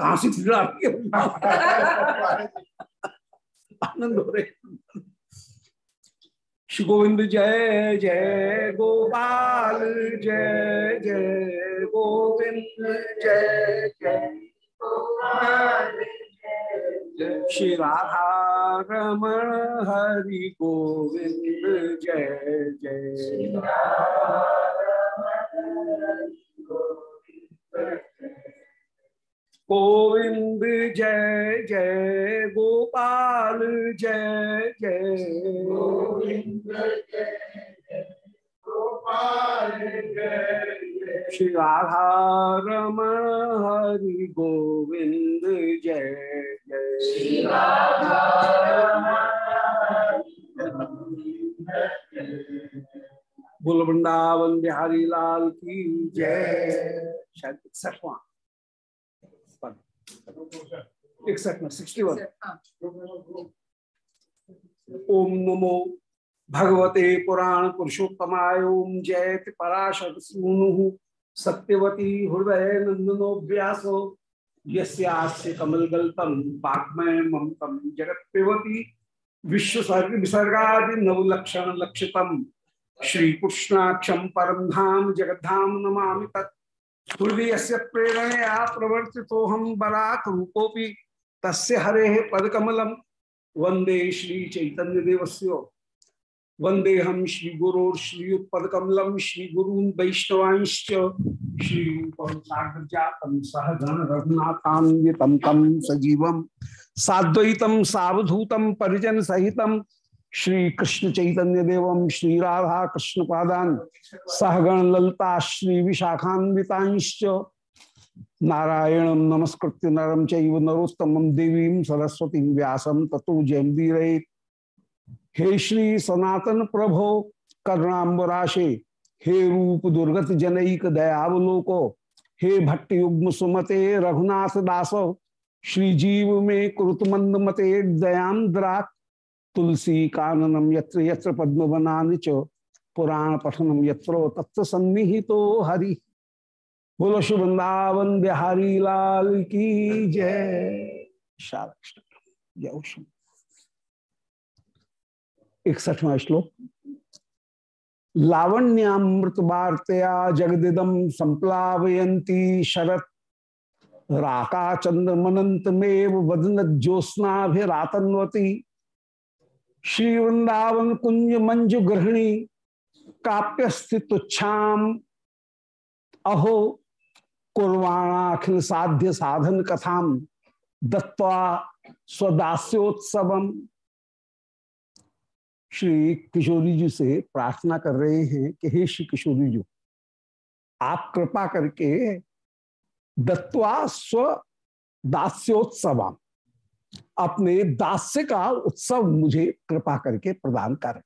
कहाँ से फिर आनंद हो रहे श्री गोविंद, जय जय गोपाल, जय जय गोविंद, जय जय। श्री राधा रमण, हरि गोविंद, जय जय। गोविंद जय जय गोपाल जय जय। गोविंद श्री राधा रमण हरि गोविंद जय जय। बुल वृंदावन बिहारी लाल की जय। शायद इकसठवा इकसठ में सिक्सटी वन ओम नमो भगवते पुराण पुरुषोत्तमाय ओम जयत पराशर सूनु सत्यवती हृदय नंदनो व्यासो। यस्य कमलगल्तम वाग्मय ममतम जगत पिबती विश्व विसर्गादि नवलक्षण लक्षितम श्री कृष्णाक्षम परम धाम जगद्धाम नमा तत्। हृदय से प्रेरणया प्रवर्तितो हम बराक रूपोपि तस्य हरे पदकमलम। वंदे श्री चैतन्य देवस्य। वंदे हम श्री गुरु श्रीयुत्पकमलम श्री गुरून वैष्णवांश्च। श्री जातम सह गण रघुनाथान्वितम तम सजीवम साद्वैतम सावधूतम परिजन सहितम श्री कृष्ण चैतन्य देवम श्री राधा कृष्ण पादान सहगण ललता श्री विशाखान्वितांश्च नारायण नमस्कृत्य नरम चैव नरोत्तम देवी सरस्वती व्यासम ततो जयंदीरेत हे श्री सनातन प्रभो करुणाबराशे हे रूप दुर्गत जनईक दयावलोको, हे भट्ट युग्म सुमते रघुनाथ दासो, श्री जीव में कुरुतमंद मते दयाम द्राक तुलसी काननम यत्र यत्र पद्म बनान च पुराण पठनम यत्रो तत्व सन्निहितो हरि। बोलो शुभ वृंदावन बिहारी लाल की जय। जय इकसठवा श्लोक। लावण्यामृत वार्तया जगदिदम संप्लावयंती शरत। राका चंद्र मनंतमेव वदन ज्योत्नाभिरातन्वती श्री वृंदावन कुंज मंजु गृहिणी काप्य स्थितुच्छाम अहो, कुर्वाणाखिल साध्य साधन कथाम। दत्वा स्वदास्योत्सवम। श्री किशोरी जी से प्रार्थना कर रहे हैं कि हे श्री किशोरी जी, आप कृपा करके दत्वा स्व अपने दास्य का उत्सव मुझे कृपा करके प्रदान करें।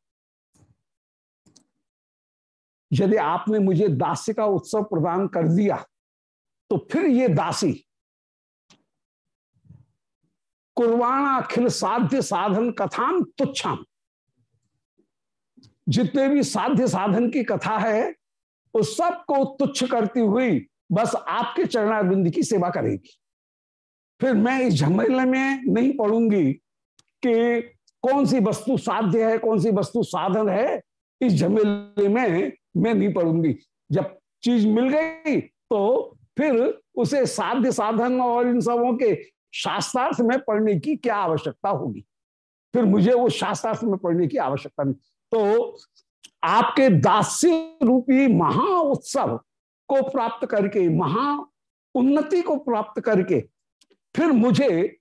यदि आपने मुझे दास्य का उत्सव प्रदान कर दिया तो फिर ये दासी कुर्बाना अखिल साध्य साधन कथाम तुच्छाम। जितने भी साध्य साधन की कथा है, उस सबको तुच्छ करती हुई बस आपके चरणारविंद की सेवा करेगी। फिर मैं इस झमेले में नहीं पढ़ूँगी कि कौन सी वस्तु साध्य है, कौन सी वस्तु साधन है, इस झमेले में मैं नहीं पढ़ूँगी जब चीज़ मिल गई तो फिर उसे साध्य साधन और इन सबों के शास्त्रार्थ में पढ़ने की क्या आवश्यकता होगी? फिर मुझे वो शास्त्रार्थ में पढ़ने की आवश्यकता नहीं। तो आपके दास्य रूपी महा उत्सव को प्राप्त करके, महा उन्नति को प्राप्त करके फिर मुझे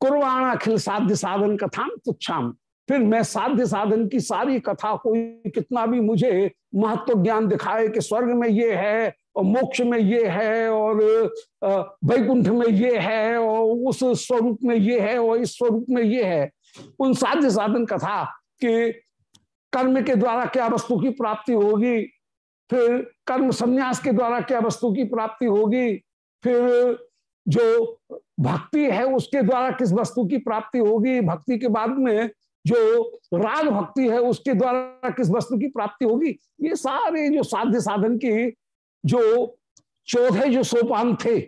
कुरबाना अखिल साध्य साधन कथा तुच्छाम। फिर मैं साध्य साधन की सारी कथा कोई कितना भी मुझे महत्व ज्ञान दिखाए कि स्वर्ग में ये है और मोक्ष में ये है और वैकुंठ में ये है और उस स्वरूप में ये है और इस स्वरूप में ये है। उन साध्य साधन कथा कि कर्म के द्वारा क्या वस्तु की प्राप्ति होगी? फिर कर्म संन्यास के द्वारा क्या वस्तु की प्राप्ति होगी? फिर जो भक्ति है उसके द्वारा किस वस्तु की प्राप्ति होगी? भक्ति के बाद में जो राग भक्ति है उसके द्वारा किस वस्तु की प्राप्ति होगी? ये सारे जो साध्य साधन की जो चौथे जो सोपान थे,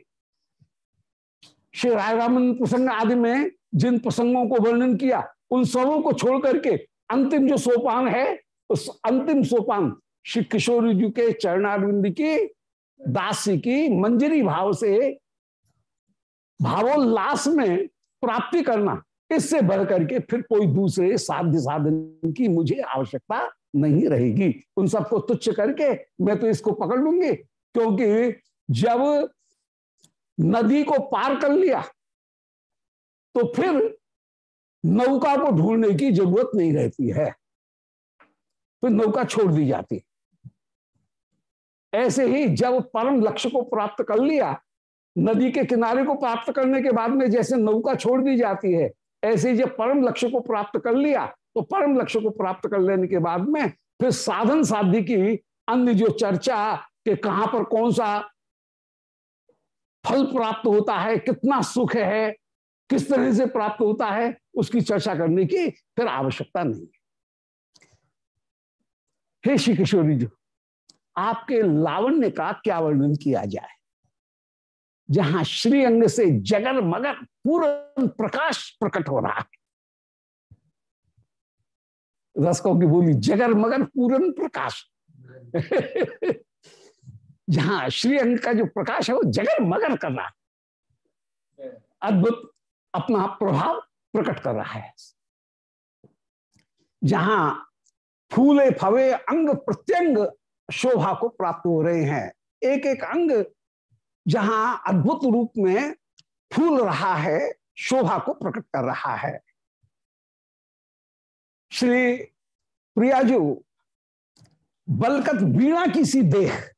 श्री राय रामन प्रसंग आदि में जिन प्रसंगों को वर्णन किया, उन सबों को छोड़ करके अंतिम जो सोपान है, उस अंतिम सोपान श्री किशोर जी के चरणारविंद की दासी की मंजरी भाव से भावोल्लास में प्राप्ति करना, इससे बढ़ करके फिर कोई दूसरे साध्य साधन की मुझे आवश्यकता नहीं रहेगी। उन सबको तुच्छ करके मैं तो इसको पकड़ लूँगी, क्योंकि जब नदी को पार कर लिया तो फिर नौका को ढूँढने की ज़रूरत नहीं रहती है। फिर नौका छोड़ दी जाती। ऐसे ही जब परम लक्ष्य को प्राप्त कर लिया नदी के किनारे को प्राप्त करने के बाद में जैसे नौका छोड़ दी जाती है, ऐसे जब परम लक्ष्य को प्राप्त कर लिया तो परम लक्ष्य को प्राप्त कर लेने के बाद में फिर साधन साध्य की अन्य जो चर्चा के कहाँ पर कौन सा फल प्राप्त होता है, कितना सुख है, किस तरह से प्राप्त होता है, उसकी चर्चा करने की फिर आवश्यकता नहीं है। हे श्री किशोरी जी, आपके लावण्य का क्या वर्णन किया जाए? जहाँ श्री अंग से जगर मगर पूर्ण प्रकाश प्रकट हो रहा है। रसकों की बोली जगर मगर पूर्ण प्रकाश। जहाँ श्री अंग का जो प्रकाश है, वो जगर मगर कर रहा है। अद्भुत अपना प्रभाव प्रकट कर रहा है। जहाँ फूले फवे अंग प्रत्यंग शोभा को प्राप्त हो रहे हैं, एक एक अंग जहाँ अद्भुत रूप में फूल रहा है, शोभा को प्रकट कर रहा है। श्री प्रियाजू, बलकत बीणा की सी देख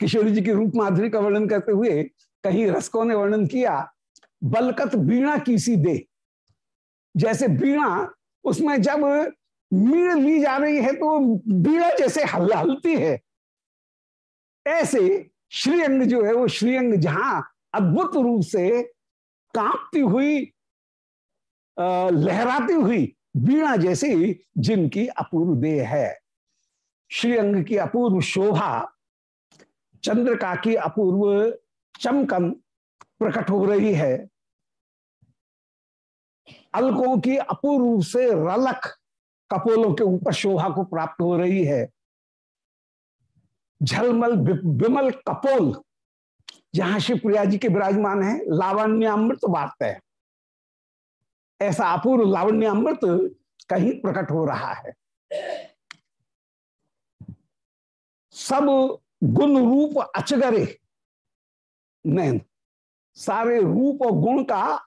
किशोरी जी के रूप माधुरी का वर्णन करते हुए कहीं रसकों ने वर्णन किया, बलकत बीणा की सी दे जैसे बीणा उसमें जब मीण ली जा रही है तो बीणा जैसे हल हलती है, ऐसे श्रीअंग जो है वो श्रीअंग जहाँ अद्भुत रूप से कांपती हुई लहराती हुई बीणा जैसी जिनकी अपूर्व देह है। श्रीअंग की अपूर्व शोभा, चंद्रका की अपूर्व चमकन प्रकट हो रही है। अलकों की अपूर्व से रलक कपोलों के ऊपर शोभा को प्राप्त हो रही है। झलमल विमल कपोल, जहाँ शिवप्रिया जी के विराजमान है लावण्यामृत बात है। ऐसा अपूर्व लावण्यामृत कहीं प्रकट हो रहा है। सब गुण रूप अचगरे, नैन, सारे रूप और गुण का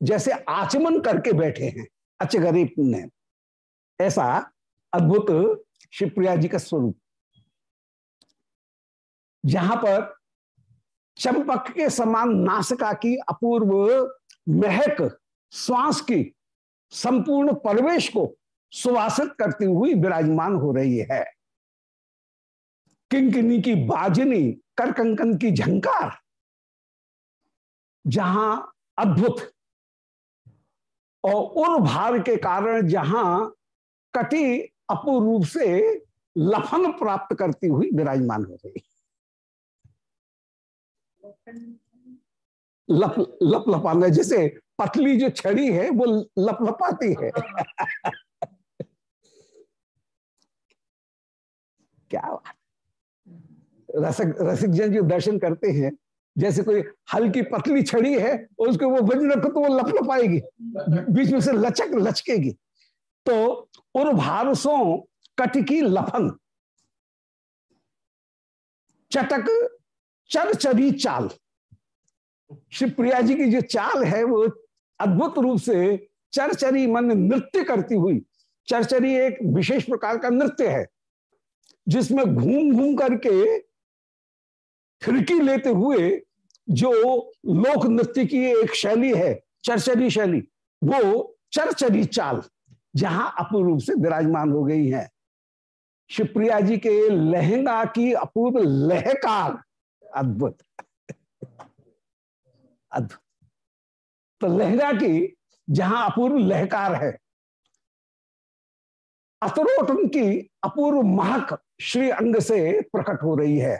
जैसे आचमन करके बैठे हैं, अचगरे नैन। ऐसा अद्भुत शिवप्रिया जी का स्वरूप। जहाँ पर चंपक के समान नासिका की अपूर्व महक, श्वास की संपूर्ण परिवेश को सुवासित करती हुई विराजमान हो रही है। किंकिनी की बाजनी, करकंकन की झंकार, जहाँ अद्भुत और उर भार के कारण जहाँ कटी अपूर्व रूप से लफन प्राप्त करती हुई विराजमान हो रही लप लप लपाना जैसे पतली जो छड़ी है, वो लप लपाती है। क्या बात। रसक रसिक जन जो दर्शन करते हैं, जैसे कोई हल्की पतली छड़ी है, उसको वो बज रखो तो वो लप लपाएगी बीच में से लचक, लचकेगी। तो उन भारसों कटकी लफन चटक चरचरी चाल श्री प्रिया जी की जो चाल है, वो अद्भुत रूप से चरचरी मन नृत्य करती हुई, चरचरी एक विशेष प्रकार का नृत्य है, जिसमें घूम घूम करके खिड़की लेते हुए जो लोक नृत्य की एक शैली है, चरचरी शैली, वो चरचरी चाल, जहाँ अपूर्व रूप से विराजमान हो गई है। शिवप्रिया जी के लहंगा की अपूर्व लहकार अद्भुत। अद्भुत। तो लहंगा की जहाँ अपूर्व लहकार है अतरोटन की अपूर्व महक श्री अंग से प्रकट हो रही है।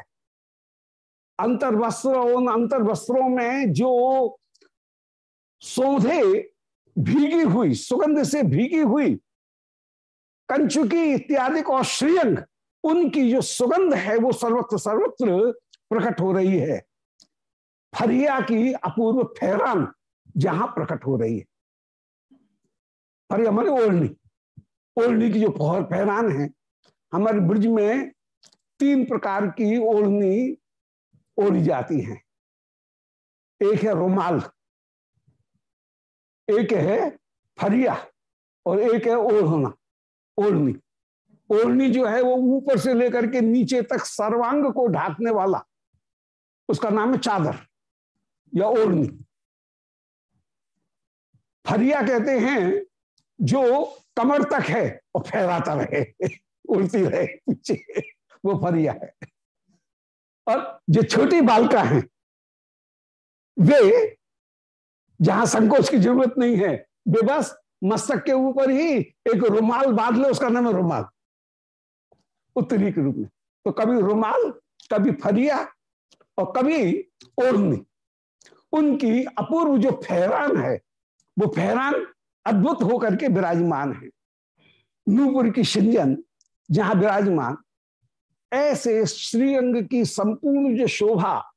अंतर वस्त्र उन अंतर वस्त्रों में जो सौधे भीगी हुई, सुगंध से भीगी हुई, कंचुकी इत्यादि और श्रीअंग, उनकी जो सुगंध है वो सर्वत्र सर्वत्र प्रकट हो रही है। फरिया की अपूर्व फैरान जहाँ प्रकट हो रही है। फरिया माने ओढ़नी। ओढ़नी की जो फैरान है, हमारे ब्रिज में तीन प्रकार की ओढ़नी ओढ़ी जाती हैं। एक है रुमाल, एक है फरिया और एक है ओढ़ना, ओढ़नी। ओढ़नी जो है वो ऊपर से लेकर के नीचे तक सर्वांग को ढाकने वाला उसका नाम है चादर या ओढ़नी। फरिया कहते हैं, जो कमर तक है और फैलाता रहे, उड़ती रहे पीछे, वो फरिया है। और जो छोटी बालका है, वे जहाँ संकोच की ज़रूरत नहीं है, वे बस मस्तक के ऊपर ही एक रुमाल बाँध ले, उसका नाम है रुमाल। उत्तरी के रूप में। तो कभी रुमाल, कभी फरिया और कभी ओढ़नी उनकी अपूर्व जो फहरान है, वो फहरान अद्भुत होकर के विराजमान है। नूपुर की सिंजन, जहाँ विराजमान, ऐसे श्रीअंग की संपूर्ण जो शोभा,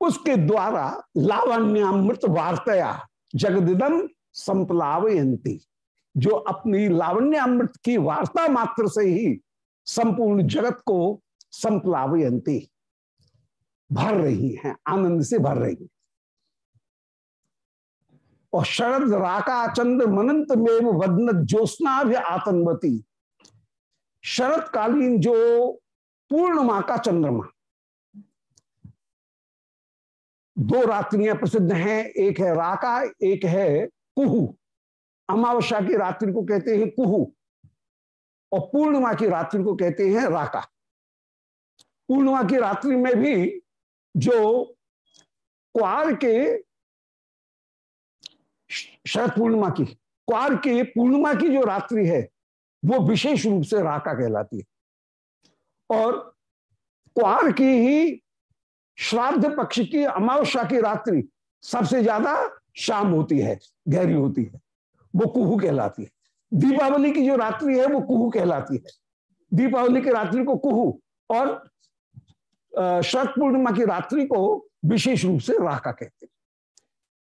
उसके द्वारा लावण्यामृत वार्तया जगदिदम संपलावयंती जो अपनी लावण्यामृत की वार्ता मात्र से ही संपूर्ण जगत को संपलावयंती भर रही हैं, आनंद से भर रही हैं। और शरद, राका, चंद्र, मनंत में वदन ज्योत्ना भी आतंवती शरद कालीन जो पूर्णमा का चंद्रमा। दो रात्रियाँ प्रसिद्ध हैं, एक है राका, एक है कुहू। अमावस्या की रात्रि को कहते हैं कुहू, और पूर्णिमा की रात्रि को कहते हैं राका। पूर्णिमा की रात्रि में भी जो क्वार के शरद पूर्णिमा की, क्वार के पूर्णिमा की जो रात्रि है, वो विशेष रूप से राका कहलाती है। और क्वार की ही श्राद्ध पक्ष की अमावस्या की रात्रि सबसे ज़्यादा शाम होती है, गहरी होती है, वो कुहू कहलाती है। दीपावली की जो रात्रि है, वो कुहू कहलाती है। दीपावली की रात्रि को कुहू और शरद पूर्णिमा की रात्रि को विशेष रूप से राका कहते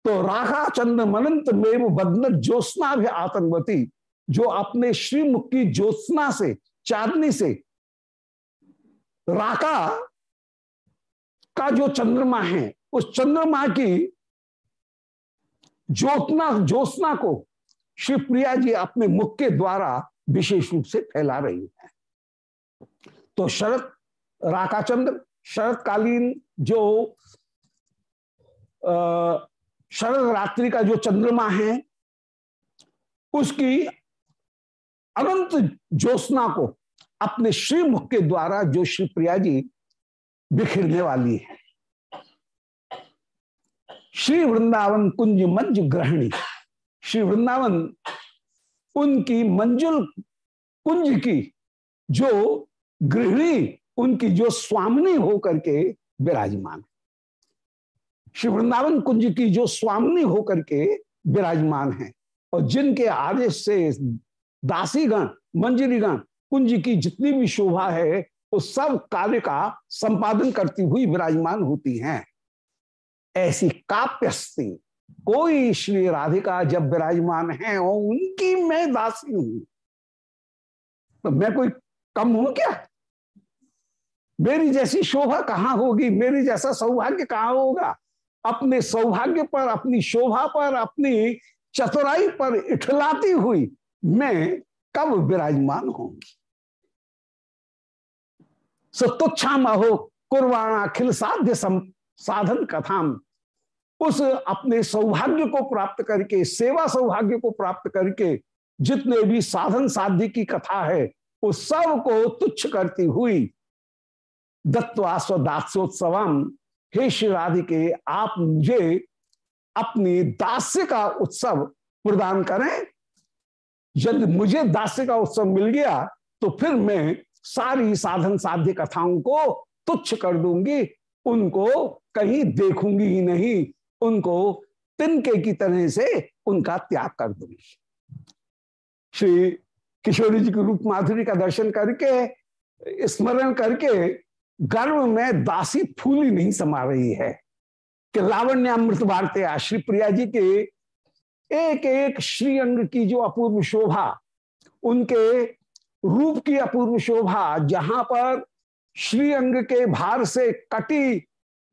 तो राखा चंद्र मनंत मेव बदन ज्योत्ना भी आतंकवती, जो अपने श्रीमुख की ज्योत्ना से, चांदनी से राका का जो चंद्रमा है, उस चंद्रमा की ज्योतना ज्योत्ना को श्री शिवप्रिया जी अपने मुख के द्वारा विशेष रूप से फैला रही है। तो शरद राकाचंद्र शरद कालीन जो शरद रात्रि का जो चंद्रमा है, उसकी अनंत ज्योत्ना को अपने श्रीमुख के द्वारा जो श्री प्रिया जी बिखरने वाली है। श्री वृंदावन कुंज मंज ग्रहणी। श्री वृंदावन उनकी मंजुल कुंज की जो गृहिणी उनकी जो स्वामिनी होकर के विराजमान। श्री वृंदावन कुंज की जो स्वामिनी होकर के विराजमान है और जिनके आदेश से दासीगण, मंजरीगण, कुंज की जितनी भी शोभा है, उस सब कार्य का संपादन करती हुई विराजमान होती हैं। ऐसी काप्यस्ती, कोई श्री राधिका जब विराजमान है और उनकी मैं दासी हूँ। तो मैं कोई कम हूँ क्या? मेरी जैसी शोभा कहाँ होगी? मेरी जैसा सौभाग्य कहाँ होगा? अपने सौभाग्य पर, अपनी शोभा पर, अपनी चतुराई पर इठलाती हुई मैं कब विराजमान होंगी तुच्छाम अहो कुर्बाना अखिल साध्य साधन कथाम। उस अपने सौभाग्य को प्राप्त करके, सेवा सौभाग्य को प्राप्त करके, जितने भी साधन साध्य की कथा है, उस सबको तुच्छ करती हुई दत्वास्व दासोत्सवम हे श्री राधिके आप मुझे अपनी दास्य का उत्सव प्रदान करें। यदि मुझे दास्य का उत्सव मिल गया तो फिर मैं सारी साधन साध्य कथाओं को तुच्छ कर दूँगी। उनको कहीं देखूँगी ही नहीं। उनको तिनके की तरह से उनका त्याग कर दूँगी। श्री किशोरी जी के रूप माधुरी का दर्शन करके, स्मरण करके गर्भ में दासी फूली नहीं समा रही है। कि लावण्यामृत वार्ते श्री प्रिया जी के एक एक श्री अंग की जो अपूर्व शोभा, उनके रूप की अपूर्व शोभा, जहाँ पर श्री अंग के भार से कटी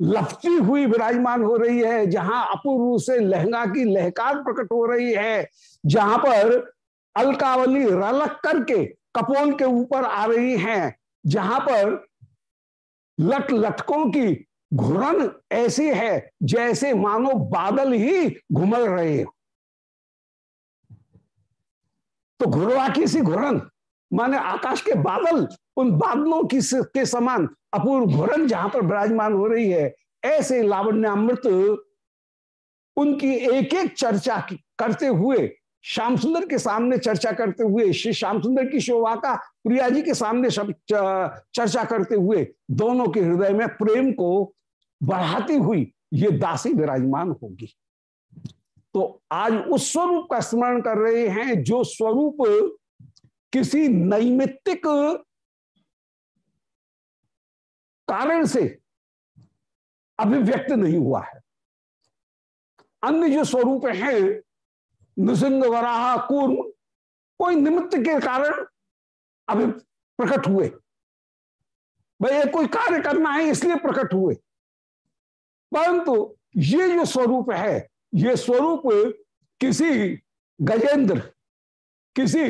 लफती हुई विराजमान हो रही है, जहाँ अपूर्व से लहंगा की लहकार प्रकट हो रही है, जहाँ पर अलकावली रलक करके कपोल के ऊपर आ रही हैं, जहाँ पर लट लटकों की घुरन ऐसी है जैसे मानो बादल ही घुमल रहे तो घुरवा की सी घुरन, माने आकाश के बादल, उन बादलों की के समान अपूर्व घुरन जहाँ पर विराजमान हो रही है, ऐसे लावण्यामृत उनकी एक एक चर्चा करते हुए, श्याम सुंदर के सामने चर्चा करते हुए, श्री श्याम सुंदर की शोभा का प्रिया जी के सामने सब चर्चा करते हुए दोनों के हृदय में प्रेम को बढ़ाती हुई ये दासी विराजमान होगी। तो आज उस स्वरूप का स्मरण कर रहे हैं जो स्वरूप किसी नैमित्तिक कारण से अभिव्यक्त नहीं हुआ है। अन्य जो स्वरूप हैं नृसिंग वराह, कूर्म, कोई निमित्त के कारण अभी प्रकट हुए। भाई कोई कार्य करना है, इसलिए प्रकट हुए। परंतु ये जो स्वरूप है, ये स्वरूप किसी गजेंद्र, किसी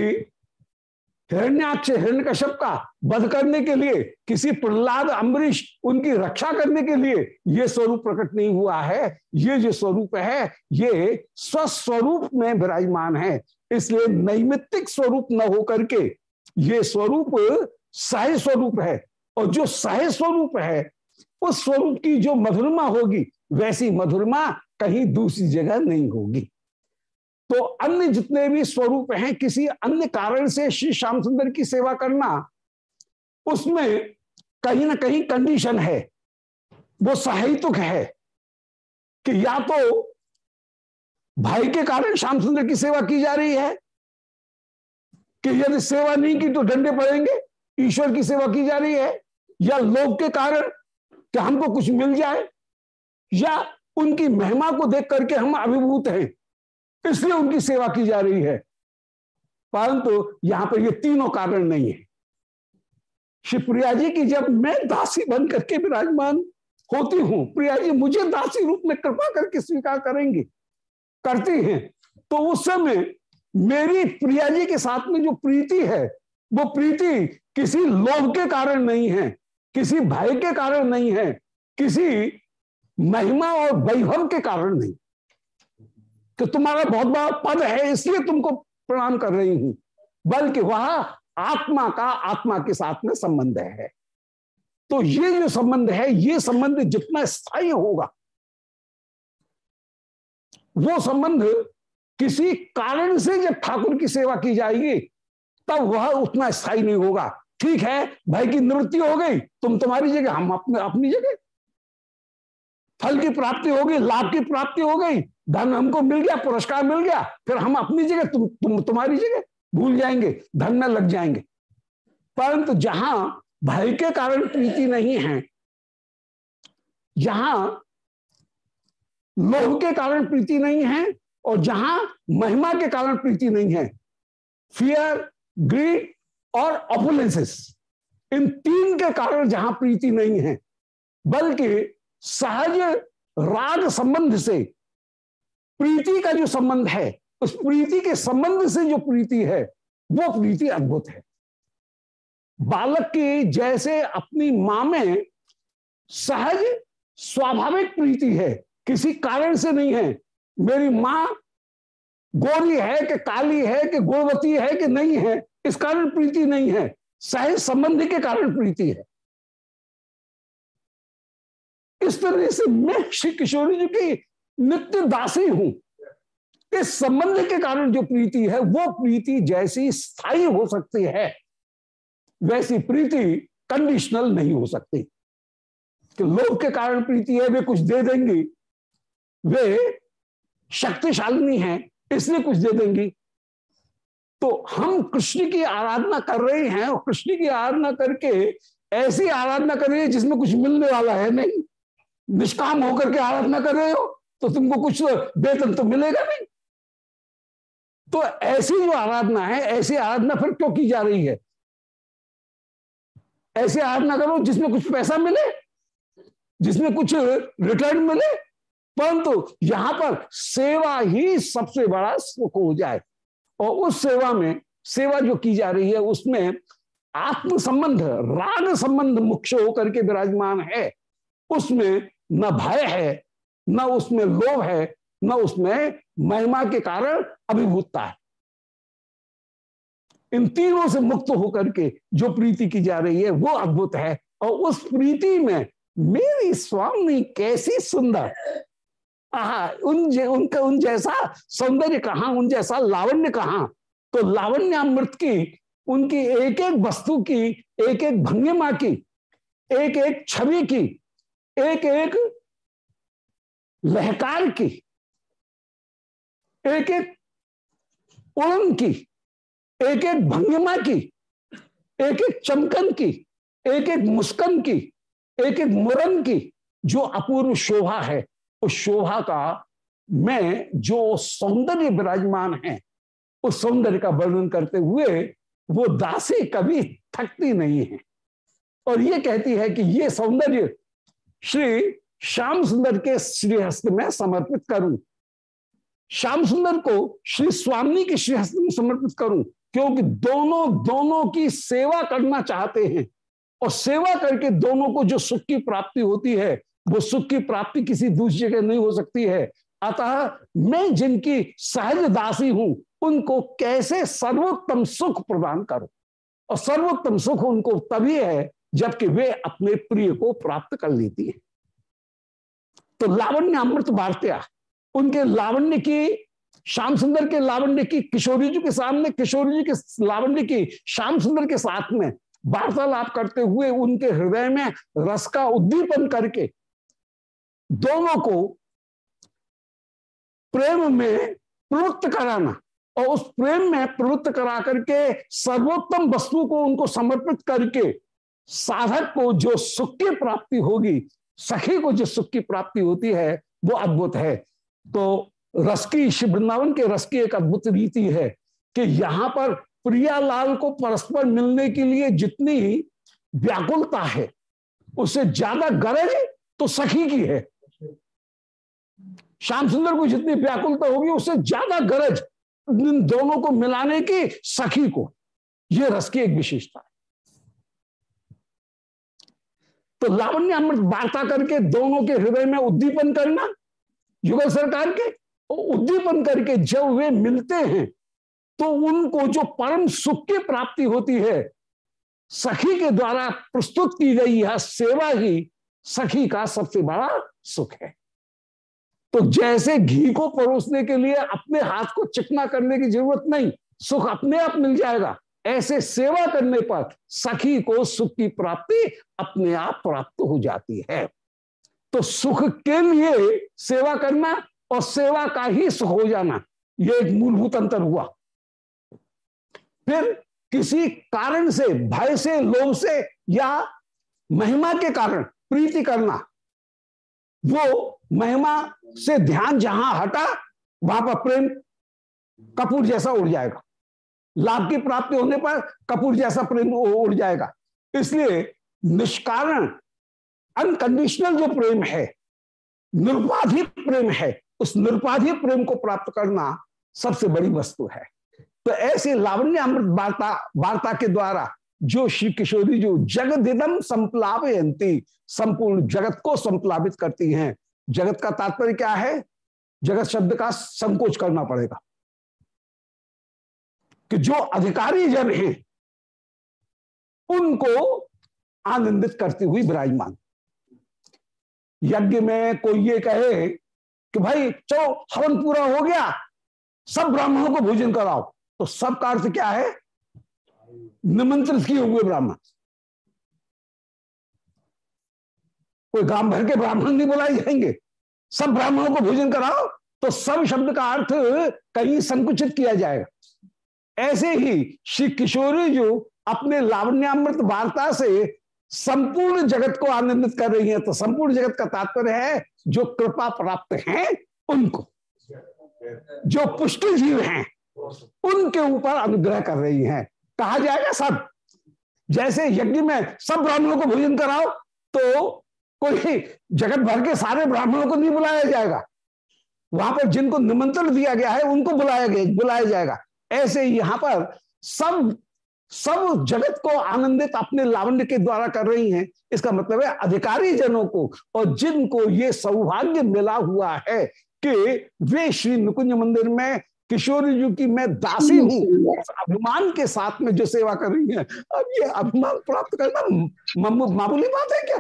हिरण्याक्ष हिरण्य कश्यप का वध करने के लिए, किसी प्रहलाद, अम्बरीश, उनकी रक्षा करने के लिए ये स्वरूप प्रकट नहीं हुआ है। ये जो स्वरूप है, ये स्वस्वरूप में विराजमान है। इसलिए नैमित्तिक स्वरूप न होकर के ये स्वरूप सह स्वरूप है। और जो सह स्वरूप है, उस स्वरूप की जो मधुरमा होगी, वैसी मधुरमा कहीं दूसरी जगह नहीं होगी। तो अन्य जितने भी स्वरूप हैं, किसी अन्य कारण से श्री श्याम सुंदर की सेवा करना, उसमें कहीं ना कहीं कंडीशन है। वो साहित्य है कि या तो भाई के कारण श्याम सुंदर की सेवा की जा रही है कि यदि सेवा नहीं की तो डंडे पड़ेंगे, ईश्वर की सेवा की जा रही है, या लोग के कारण कि हमको कुछ मिल जाए, या उनकी महिमा को देख करके हम अभिभूत हैं, इसलिए उनकी सेवा की जा रही है। परंतु तो यहाँ पर ये तीनों कारण नहीं है। श्री प्रिया जी की जब मैं दासी बन करके विराजमान होती हूँ, प्रिया जी मुझे दासी रूप में कृपा करके स्वीकार करेंगे, करती हैं तो उस समय मेरी प्रिया जी के साथ में जो प्रीति है, वो प्रीति किसी लोभ के कारण नहीं है, किसी भय के कारण नहीं है, किसी महिमा और वैभव के कारण नहीं। कि तुम्हारा बहुत बड़ा पद है, इसलिए तुमको प्रणाम कर रही हूँ। बल्कि वह आत्मा का आत्मा के साथ में संबंध है। तो ये जो संबंध है, ये संबंध जितना स्थायी होगा, वो संबंध किसी कारण से जब ठाकुर की सेवा की जाएगी, तब वह उतना स्थायी नहीं होगा। ठीक है भाई की निवृत्ति हो गई, तुम तुम्हारी जगह, हम अपने अपनी जगह। फल की प्राप्ति हो गई, लाभ की प्राप्ति हो गई, धन हमको मिल गया, पुरस्कार मिल गया, फिर हम अपनी जगह, तुम तुम तुम्हारी जगह भूल जाएँगे, धन में लग जाएँगे। परंतु जहाँ भय के कारण प्रीति नहीं है, जहाँ लोभ के कारण प्रीति नहीं है और जहाँ महिमा के कारण प्रीति नहीं है। फियर ग्रीड और ऑपुलेंसेस इन तीन के कारण जहाँ प्रीति नहीं है, बल्कि सहज राग संबंध से प्रीति का जो संबंध है, उस प्रीति के संबंध से जो प्रीति है, वो प्रीति अद्भुत है। बालक की जैसे अपनी माँ में सहज, स्वाभाविक प्रीति है, किसी कारण से नहीं है मेरी माँ गोरी है कि काली है कि गुणवती है कि नहीं है, इस कारण प्रीति नहीं है, सहज संबंध के कारण प्रीति है। इस तरह से मैं श्री किशोरी जी की नित्य दासी हूँ। इस संबंध के कारण जो प्रीति है, वो प्रीति जैसी स्थायी हो सकती है, वैसी प्रीति कंडीशनल नहीं हो सकती। कि लोभ के कारण प्रीति है, वे कुछ दे देंगी। वे शक्तिशालिनी है, इसलिए कुछ दे देंगी। तो हम कृष्ण की आराधना कर रहे हैं और कृष्ण की आराधना करके ऐसी आराधना कर रहे हैं जिसमें कुछ मिलने वाला है नहीं। निष्काम होकर के आराधना कर रहे हो तो तुमको कुछ वेतन तो मिलेगा नहीं। तो ऐसी जो आराधना है, ऐसी आराधना फिर क्यों की जा रही है? ऐसी आराधना करो जिसमें कुछ पैसा मिले, जिसमें कुछ रिटर्न मिले परंतु यहाँ पर सेवा ही सबसे बड़ा सुख हो जाए। और उस सेवा में, सेवा जो की जा रही है, उसमें आत्म संबंध राग संबंध मुख्य होकर के विराजमान है। उसमें न भय है, न उसमें लोभ है, न उसमें महिमा के कारण अभिभूतता है। इन तीनों से मुक्त होकर के जो प्रीति की जा रही है, वो अद्भुत है। और उस प्रीति में, मेरी स्वामी कैसी सुंदर आहा उन जे, उनका उन जैसा सौंदर्य कहा उन जैसा लावण्य कहा? तो लावण्य अमृत की उनकी एक एक वस्तु की एक एक भंगिमा की एक एक छवि की एक एक लहकार की एक एक उड़न की एक एक भंगिमा की एक एक चमकन की एक एक मुस्कन की एक एक मुरन की जो अपूर्व शोभा है। उस शोभा का में जो सौंदर्य विराजमान है, उस सौंदर्य का वर्णन करते हुए वो दासी कभी थकती नहीं है। और ये कहती है कि ये सौंदर्य श्री श्याम सुंदर के श्रीहस्त में समर्पित करूँ। श्याम सुंदर को श्री स्वामी के श्रीहस्त में समर्पित करूँ, क्योंकि दोनों दोनों की सेवा करना चाहते हैं। और सेवा करके दोनों को जो सुख की प्राप्ति होती है वो सुख की प्राप्ति किसी दूसरी जगह नहीं हो सकती है। अतः मैं जिनकी सहज दासी हूँ, उनको कैसे सर्वोत्तम सुख प्रदान करूँ? और सर्वोत्तम सुख उनको तभी है, जबकि वे अपने प्रिय को प्राप्त कर लेती है। तो लावण्य अमृत भारत्या, उनके लावण्य की, श्याम सुंदर के लावण्य की, किशोरी जी के सामने, किशोरी जी के लावण्य की, श्याम सुंदर के साथ में वार्तालाप करते हुए उनके हृदय में रस का उद्दीपन करके दोनों को प्रेम में प्रवृत्त कराना और उस प्रेम में प्रवृत्त करा करके सर्वोत्तम वस्तु को उनको समर्पित करके साधक को जो सुख की प्राप्ति होगी, सखी को जो सुख की प्राप्ति होती है, वो अद्भुत है। तो रस की शिव वृंदावन के रस की एक अद्भुत रीति है कि यहाँ पर प्रियालाल को परस्पर मिलने के लिए जितनी व्याकुलता है उससे ज़्यादा गरज तो सखी की है। श्याम सुंदर को जितनी व्याकुलता होगी, उससे ज़्यादा गरज इन दोनों को मिलाने की सखी को। यह रस की एक विशेषता है। तो लावण्य अमृत वार्ता करके दोनों के हृदय में उद्दीपन करना, युगल सरकार के उद्दीपन करके जब वे मिलते हैं तो उनको जो परम सुख की प्राप्ति होती है, सखी के द्वारा प्रस्तुत की गई यह सेवा ही सखी का सबसे बड़ा सुख है। तो जैसे घी को परोसने के लिए अपने हाथ को चिकना करने की ज़रूरत नहीं, सुख अपने आप मिल जाएगा। ऐसे सेवा करने पर सखी को सुख की प्राप्ति अपने आप प्राप्त हो जाती है। तो सुख के लिए सेवा करना और सेवा का ही सुख हो जाना यह एक मूलभूत अंतर हुआ। फिर किसी कारण से, भय से, लोभ से या महिमा के कारण प्रीति करना, वो महिमा से ध्यान जहाँ हटा, वहाँ पर प्रेम कपूर जैसा उड़ जाएगा। लाभ की प्राप्ति होने पर कपूर जैसा प्रेम उड़ जाएगा। इसलिए निष्कारण अनकंडीशनल जो प्रेम है, निरुपाधिक प्रेम है, उस निरुपाधिक प्रेम को प्राप्त करना सबसे बड़ी वस्तु है। तो ऐसे लावण्य अमृत वार्ता वार्ता के द्वारा जो श्री किशोरी जो जगदिदम संप्लावयंती संपूर्ण जगत को संप्लावित करती हैं जगत का तात्पर्य क्या है? जगत शब्द का संकोच करना पड़ेगा। कि जो अधिकारी जन हैं, उनको आनंदित करती हुई विराजमान। यज्ञ में कोई ये कहे कि भाई, चलो, हवन पूरा हो गया, सब ब्राह्मणों को भोजन कराओ। तो सब का अर्थ क्या है? निमंत्रित किए हुए ब्राह्मण। कोई गाँव भर के ब्राह्मण नहीं बुलाए जाएँगे। सब ब्राह्मणों को भोजन कराओ तो सब शब्द का अर्थ कहीं संकुचित किया जाएगा ऐसे ही श्री किशोरी जो अपने लावण्यामृत वार्ता से संपूर्ण जगत को आनंदित कर रही है। तो संपूर्ण जगत का तात्पर्य है, जो कृपा प्राप्त हैं, उनको। जो पुष्ट जीव हैं, उनके ऊपर अनुग्रह कर रही हैं। कहा जाएगा सब। जैसे यज्ञ में सब ब्राह्मणों को भोजन कराओ तो कोई जगत भर के सारे ब्राह्मणों को नहीं बुलाया जाएगा। वहाँ पर जिनको निमंत्रण दिया गया है, उनको बुलाया गया, बुलाया जाएगा। ऐसे यहाँ पर सब सब जगत को आनंदित अपने लावण्य के द्वारा कर रही हैं। इसका मतलब है अधिकारी जनों को और जिनको ये सौभाग्य मिला हुआ है कि वे श्री नुकुंज मंदिर में, किशोरी जी की मैं दासी हूँ अभिमान के साथ में जो सेवा कर रही है। अब ये अभिमान प्राप्त करना मामूली बात है क्या?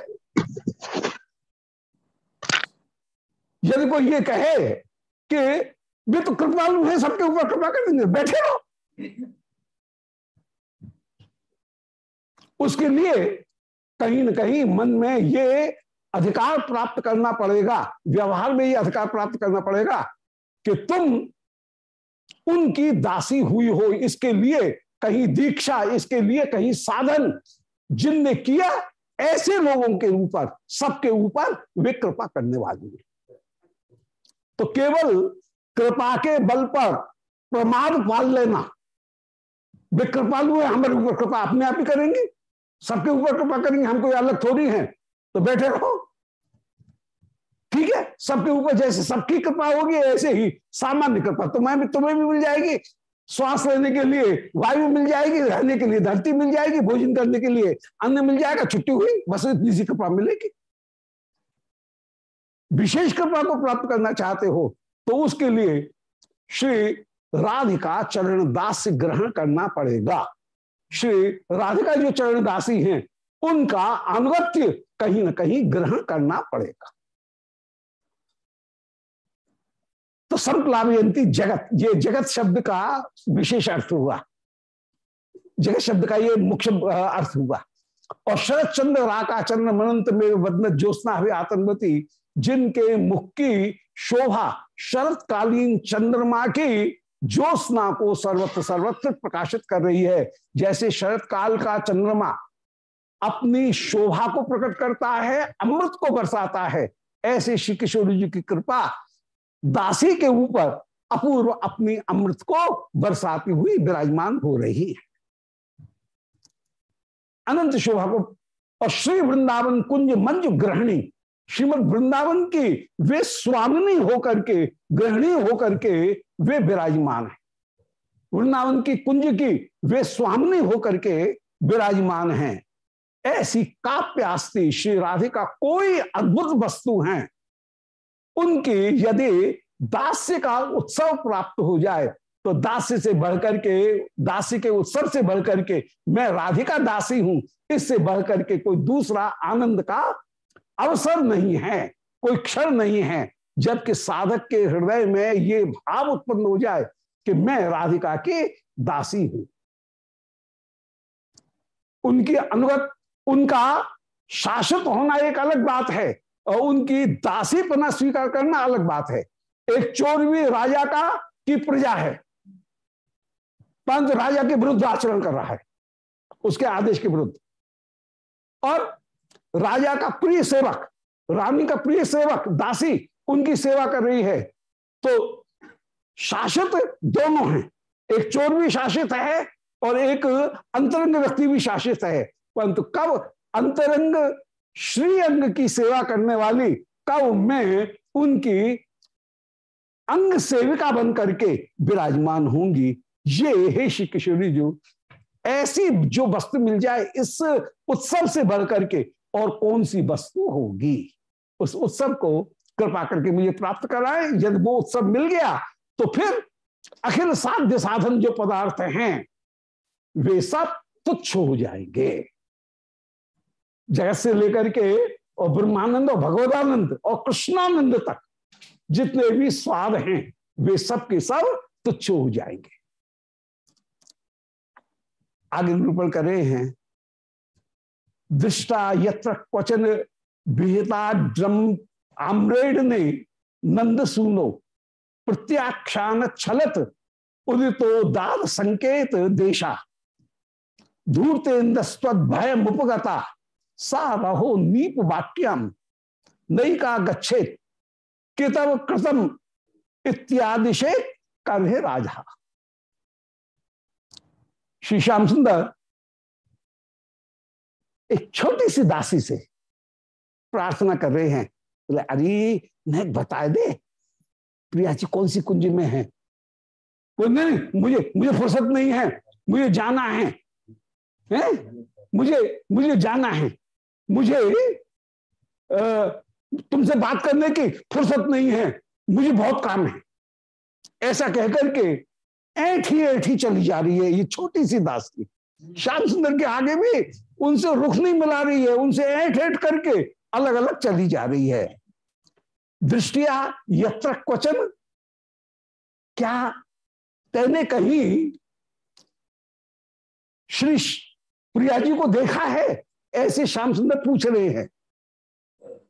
यदि कोई ये कहे कि वे तो कृपालु है, सबके ऊपर कृपा कर देंगे, बैठे रहो। उसके लिए कहीं ना कहीं मन में ये अधिकार प्राप्त करना पड़ेगा, व्यवहार में ये अधिकार प्राप्त करना पड़ेगा कि तुम उनकी दासी हुई हो, इसके लिए कहीं दीक्षा, इसके लिए कहीं साधन जिनने किया ऐसे लोगों के ऊपर, सबके ऊपर वे कृपा करने वाली है। तो केवल कृपा के बल पर प्रमाद पाल लेना, वे कृपालु है, हमारे ऊपर कृपा अपने आप ही करेंगे, सबके ऊपर कृपा करेंगे, हम कोई अलग थोड़ी है तो बैठे रहो। ठीक है? सबके ऊपर जैसे सबकी कृपा होगी, ऐसे ही सामान्य कृपा, तुम्हें भी तुम्हें भी मिल जाएगी श्वास लेने के लिए वायु मिल जाएगी, रहने के लिए धरती मिल जाएगी, भोजन करने के लिए अन्न मिल जाएगा, छुट्टी हुई, बस इतनी सी कृपा मिलेगी। विशेष कृपा को प्राप्त करना चाहते हो तो उसके लिए श्री राधिका चरण दास ग्रहण करना पड़ेगा। श्री राधिका जो चरण दासी हैं, उनका अनुगत्य कहीं ना कहीं ग्रहण करना पड़ेगा। तो संप्लावयंती जगत, ये जगत शब्द का विशेष अर्थ हुआ। जगत शब्द का ये मुख्य अर्थ हुआ। और शरद चंद्र राका चंद्र मनंत में वदन ज्योत्ना हुए आतंकवती, जिनके मुख की शोभा शरतकालीन चंद्रमा की ज्योत्ना को सर्वत्र सर्वत्र प्रकाशित कर रही है, जैसे शरत काल का चंद्रमा अपनी शोभा को प्रकट करता है, अमृत को बरसाता है, ऐसे श्री किशोर जी की कृपा दासी के ऊपर अपूर्व अपनी अमृत को बरसाती हुई विराजमान हो रही है। अनंत शोभा को और श्री वृंदावन कुंज मंज ग्रहणी, श्रीमद वृंदावन की वे स्वामिनी होकर के ग्रहणी होकर के वे विराजमान है। वृंदावन की कुंज की वे स्वामिनी होकर के विराजमान हैं। ऐसी काप्यास्ती श्री राधे का कोई अद्भुत वस्तु हैं उनकी यदि दास्य का उत्सव प्राप्त हो जाए तो दास्य से बढ़कर के दासी के उत्सव से बढ़कर के मैं राधिका दासी हूँ, इससे बढ़कर के कोई दूसरा आनंद का अवसर नहीं है, कोई क्षण नहीं है, जबकि साधक के हृदय में ये भाव उत्पन्न हो जाए कि मैं राधिका की दासी हूँ। उनकी अनुगत, उनका शासित होना एक अलग बात है। और उनकी दासी पना स्वीकार करना अलग बात है। एक चोरवी राजा का की प्रजा है। परंतु राजा के विरुद्ध आचरण कर रहा है। उसके आदेश के विरुद्ध। और राजा का प्रिय सेवक, रानी का प्रिय सेवक, दासी उनकी सेवा कर रही है। तो शासित दोनों हैं। एक चोर भी शासित है और एक अंतरंग व्यक्ति भी शासित है। परंतु कब अंतरंग श्री अंग की सेवा करने वाली कव में उनकी अंग सेविका बन करके विराजमान होंगी। ये हे श्री किशोरी जो ऐसी जो वस्तु मिल जाए इस उत्सव से बढ़ करके और कौन सी वस्तु होगी? उस उत्सव को कृपा करके मुझे प्राप्त कराए। यदि वो उत्सव मिल गया तो फिर अखिल साध्य साधन जो पदार्थ हैं, वे सब तुच्छ हो जाएँगे। जगत से लेकर के और ब्रह्मानंद और भगवदानंद और कृष्णानंद तक जितने भी स्वाद हैं, वे सब के सब तुच्छ हो जाएँगे। आगे निरूपण कर रहे हैं, दृष्टा यत्र क्वचन विहिता ड्रम आम्रेड ने नंद सुनो, प्रत्याख्यान छलत उदितो दाद संकेत देशा धूर्तेन्द्र भय मुपगता सा रहो नीप वाक्यम नई का गच्छेत, कितव कृतम इत्यादि से कर राजा। श्री श्याम सुंदर एक छोटी सी दासी से प्रार्थना कर रहे हैं, बोले, अरे, नहीं बता दे, प्रिया जी कौन सी कुंज में है? बोले नहीं, मुझे मुझे फुर्सत नहीं है, मुझे जाना है, हैं? मुझे मुझे जाना है। मुझे तुमसे बात करने की फुर्सत नहीं है। मुझे बहुत काम है। ऐसा कहकर के ऐठी ऐठी चली जा रही है ये छोटी सी दासी। श्याम सुंदर के आगे भी उनसे रुख नहीं मिला रही है। उनसे ऐठ ऐठ करके अलग अलग चली जा रही है। दृष्टिया यत्र क्वचन। क्या तेने कहीं श्री प्रिया जी को देखा है? ऐसे श्याम सुंदर पूछ रहे हैं।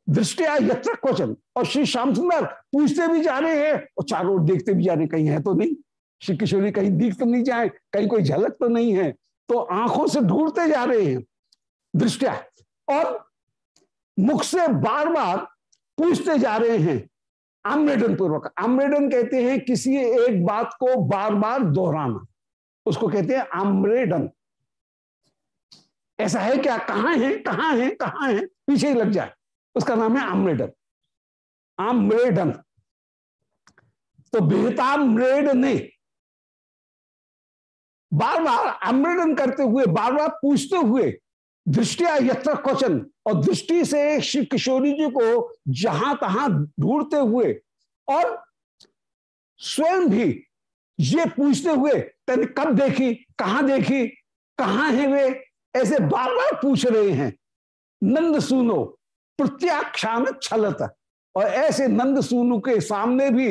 दृष्टिया यत्र क्वचन। और श्री श्याम सुंदर पूछते भी जा रहे हैं, और चारों ओर देखते भी जा रहे कहीं है तो नहीं। श्री किशोरी कहीं दिख तो नहीं जाए, कहीं कोई झलक तो नहीं है। तो आँखों से ढूंढते जा रहे हैं दृष्टिया और मुख से बार बार पूछते जा रहे हैं आम्रेडन पूर्वक आम्रेडन कहते हैं, किसी एक बात को बार बार दोहराना। उसको कहते हैं आम्रेडन। ऐसा है क्या? कहाँ है? कहाँ है? कहाँ है? पीछे ही लग जाए। उसका नाम है आम्रेडन। आम्रेडन। तो बेहताम्रेड ने बार बार आम्रेडन करते हुए बार बार पूछते हुए दृष्टिया यत्र क्वेश्चन और दृष्टि से श्री किशोरी जी को जहाँ तहां ढूंढते हुए और स्वयं भी ये पूछते हुए, तेने कब देखी? कहाँ देखी? कहाँ है वे? ऐसे बार बार पूछ रहे हैं नंद सुनो प्रत्याख्यान छलत। और ऐसे नंद सुनु के सामने भी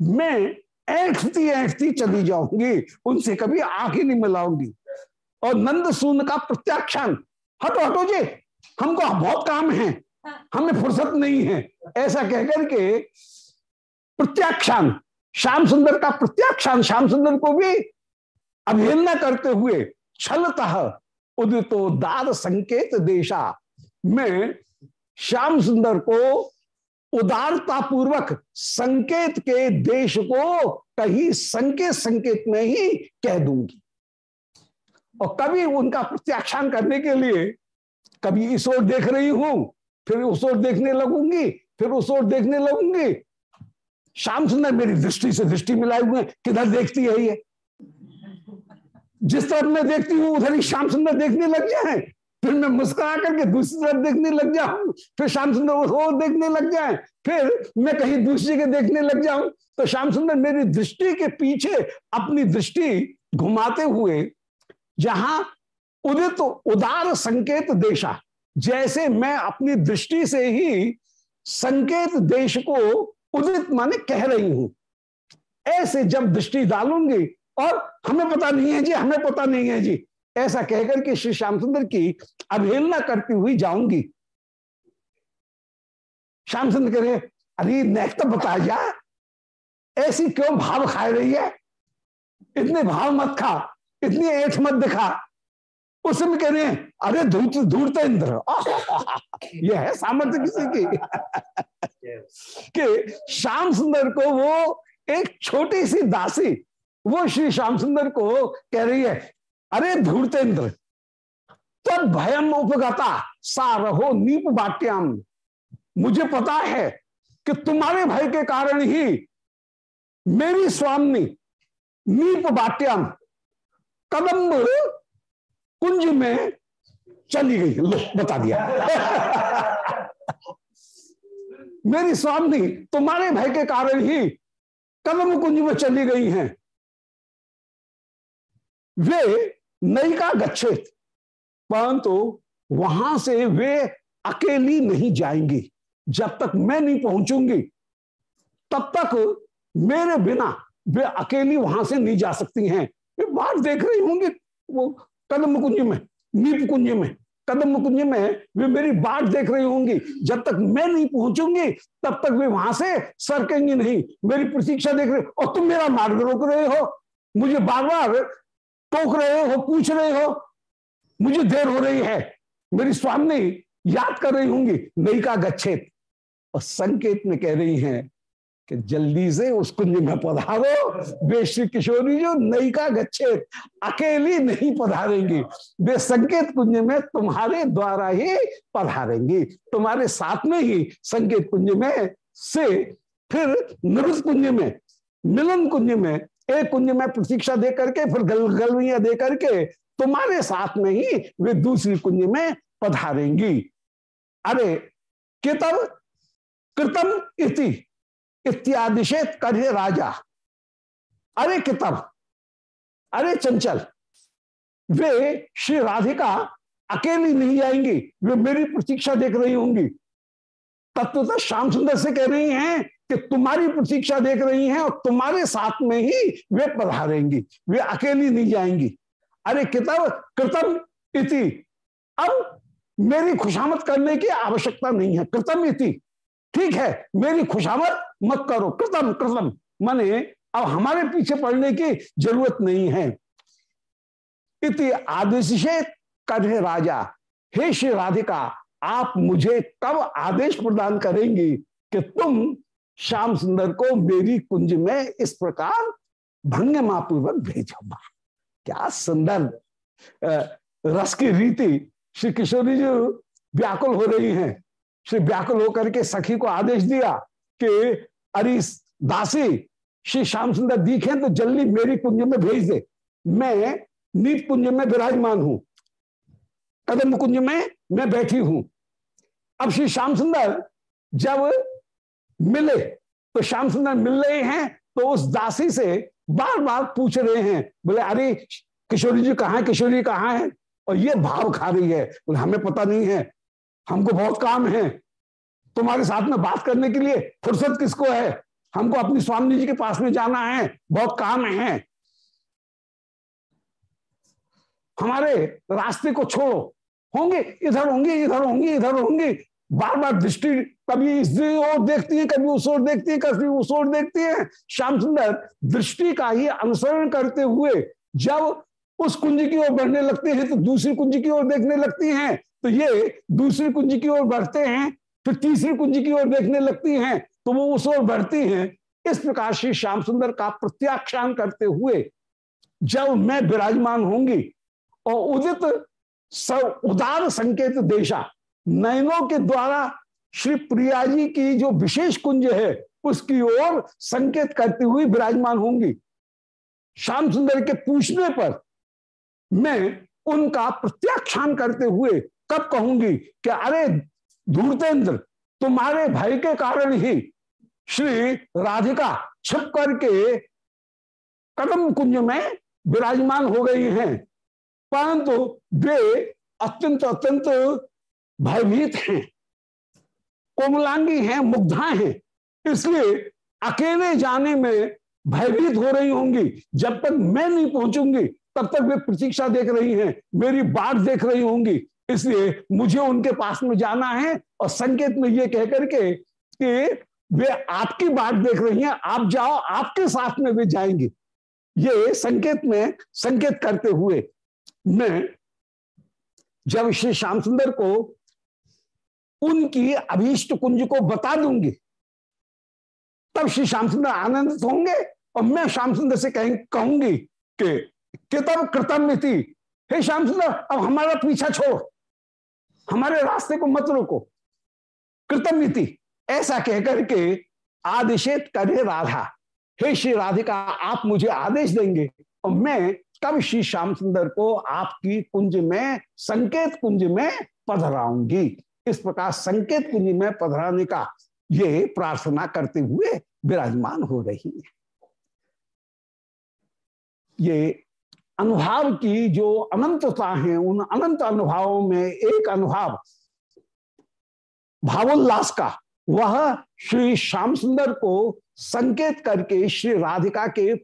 मैं ऐठती ऐठती चली जाऊँगी उनसे कभी आँख ही नहीं मिलाऊँगी। और नंद सून का प्रत्याख्यान हटो हटो जी हमको बहुत काम है। हमें फुर्सत नहीं है। ऐसा कहकर के प्रत्याख्यान श्याम सुंदर का प्रत्याख्यान श्याम सुंदर को भी अवहेलना करते हुए छलतः उदितो दाद संकेत देशा। में श्याम सुंदर को उदारता पूर्वक संकेत के देश को कहीं संकेत संकेत में ही कह दूँगी। और कभी उनका प्रत्याख्यान करने के लिए कभी इस ओर देख रही हूँ, फिर उस ओर देखने लगूँगी, फिर उस ओर देखने लगूँगी। श्याम सुंदर मेरी दृष्टि से दृष्टि मिलाए हुए किधर देखती है ये? जिस तरफ़ मैं देखती हूँ, उधर ही श्याम सुंदर देखने लग जाए। फिर मैं मुस्कुरा करके दूसरी तरफ़ देखने लग जाऊँ। फिर श्याम सुंदर और देखने लग जाए। फिर मैं कहीं दूसरी के देखने लग जाऊँ। तो श्याम सुंदर मेरी दृष्टि के पीछे अपनी दृष्टि घुमाते हुए, जहाँ उदित तो उदार संकेत देशा, जैसे मैं अपनी दृष्टि से ही संकेत देश को उदित माने कह रही हूँ। ऐसे जब दृष्टि डालूँगी और हमें पता नहीं है जी हमें पता नहीं है जी। ऐसा कहकर के श्री श्याम सुंदर की अवहेलना करती हुई जाऊँगी। श्याम सुंदर कह रहे अरे नेक तो बता जा। ऐसी क्यों भाव खा रही है? इतने भाव मत खा इतनी ऐठ मत दिखा। उस समय कह रहे हैं अरे धूत धूर्त इंद्र। ये है सामर्थ्य किसी की। कि श्याम सुंदर को वो एक छोटी सी दासी वो श्री श्याम सुंदर को कह रही है, अरे धूर्तेंद्र तो भयम उपगता सा रहो नीप बाट्याम। मुझे पता है कि तुम्हारे भय के कारण ही मेरी स्वामी नीप बाट्याम कदम कुंज में चली गई लो, बता दिया। मेरी स्वामी, तुम्हारे भय के कारण ही कदम कुंज में चली गई हैं। वे नई का गच्छेत, परंतु वहाँ से वे अकेली नहीं जाएँगी। जब तक मैं नहीं पहुंचूँगी, तब तक मेरे बिना वे अकेली वहाँ से नहीं जा सकती हैं। वे बाहर देख रही होंगी वो कदम कुंज में, नीप कुंज में, कदम कुंज में वे मेरी बाट देख रही होंगी। जब तक मैं नहीं पहुंचूँगी, तब तक वे वहाँ से सरकेंगी नहीं। मेरी प्रतीक्षा देख रहे, और तुम मेरा मार्ग रोक रहे हो? मुझे बार बार टोक रहे हो, पूछ रहे हो, मुझे देर हो रही है। मेरी स्वामी याद कर रही होंगी, नई का गच्छेत और संकेत में कह रही हैं कि जल्दी से उस कुंज में पधारो वे श्री किशोरी जो नई का गच्छे अकेली नहीं पधारेंगी। वे संकेत कुंज में तुम्हारे द्वारा ही पधारेंगी। तुम्हारे साथ में ही संकेत कुंज में से फिर निवृत्त कुंज में, मिलन कुंज में एक कुंज में प्रतीक्षा दे करके, फिर गल, गलवियाँ दे करके तुम्हारे साथ में ही वे दूसरी कुंज में पधारेंगी। अरे कितब कृतम इति, इत्यादिशेत करे राजा। अरे कितब अरे चंचल, वे श्री राधिका अकेली नहीं जाएँगी वे मेरी प्रतीक्षा देख रही होंगी। तत्वतः श्याम सुंदर से कह रही हैं कि तुम्हारी प्रतीक्षा देख रही हैं और तुम्हारे साथ में ही वे पधारेंगी, वे अकेली नहीं जाएँगी। अरे कितब कृतम इति। अब मेरी खुशामद करने की आवश्यकता नहीं है। कृतम इति। ठीक है, मेरी खुशामद मत करो। कृतम कृतम। माने, अब हमारे पीछे पड़ने की ज़रूरत नहीं है। इति आदेश से करे राजा। हे श्री राधिका, आप मुझे कब आदेश प्रदान करेंगी कि तुम श्याम सुंदर को मेरी कुंज में इस प्रकार भंगमापूर्वक भेजो। क्या सुंदर रस की रीति। श्री किशोरी जी व्याकुल हो रही हैं। श्री व्याकुल होकर के सखी को आदेश दिया कि, अरे दासी, श्री श्याम सुंदर दिखे तो जल्दी मेरी कुंज में भेज दे। मैं नीत कुंज में विराजमान हूँ। कदम कुंज में मैं बैठी हूँ। अब श्री श्याम सुंदर जब मिले। तो श्याम सुंदर मिल रहे हैं तो उस दासी से बार बार पूछ रहे हैं, बोले, अरे, किशोरी जी कहाँ है? किशोरी जी कहाँ है? और ये भाव खा रही है, बोले, हमें पता नहीं है, हमको बहुत काम है, तुम्हारे साथ में बात करने के लिए फुर्सत किसको है? हमको अपनी स्वामी जी के पास में जाना है, बहुत काम है। हमारे रास्ते को छोड़ो। होंगे, इधर होंगे इधर होंगे इधर होंगे बार बार दृष्टि कभी इस ओर देखती है, कभी उस ओर देखती है, कभी उस ओर देखती है। श्याम सुंदर, दृष्टि का ही अनुसरण करते हुए जब उस कुंज की ओर बढ़ने लगते हैं तो दूसरी कुंज की ओर देखने लगती हैं तो ये दूसरी कुंज की ओर बढ़ते हैं, फिर तीसरी कुंज की ओर देखने लगती हैं तो वो उस ओर बढ़ती हैं। इस प्रकार श्री श्याम सुंदर का प्रत्याख्यान करते हुए जब मैं विराजमान होंगी, और उदित उदार संकेत देशा नयनों के द्वारा श्री प्रिया जी की जो विशेष कुंज है, उसकी ओर संकेत करती हुई विराजमान होंगी। श्याम सुंदर के पूछने पर मैं उनका प्रत्याख्यान करते हुए कब कहूँगी कि, अरे धूर्तेंद्र, तुम्हारे भय के कारण ही श्री राधिका छिप करके कदम कुंज में विराजमान हो गई हैं। परंतु वे अत्यंत अत्यंत भयभीत हैं। कोमलांगी हैं मुग्धा हैं। इसलिए अकेले जाने में भयभीत हो रही होंगी। जब तक मैं नहीं पहुंचूँगी, तब तक वे प्रतीक्षा देख रही हैं, मेरी बाट देख रही होंगी। इसलिए मुझे उनके पास में जाना है और संकेत में ये कह करके कि वे आपकी बात देख रही हैं, आप जाओ, आपके साथ में वे जाएँगे। ये संकेत में संकेत करते हुए मैं जब श्री श्याम सुंदर को उनकी अभीष्ट कुंज को बता दूँगी। तब श्री श्याम सुंदर आनंदित होंगे और मैं श्याम सुंदर से कहूँगी कि कितब कृतम हे श्याम सुंदर अब हमारा पीछा छोड़। हमारे रास्ते को मत रोको। कृतम ऐसा कहकर के आदेशित करे राधा। हे श्री राधिका, आप मुझे आदेश देंगे और मैं कब श्री श्याम सुंदर को आपकी कुंज में, संकेत कुंज में पधराऊँगी। इस प्रकार संकेत कुंज में पधराने का ये प्रार्थना करते हुए विराजमान हो रही है। ये अनुभाव की जो अनंतता है, उन अनंत अनुभावों में एक अनुभाव भावोल्लास का, वह श्री श्याम सुंदर को संकेत करके श्री राधिका के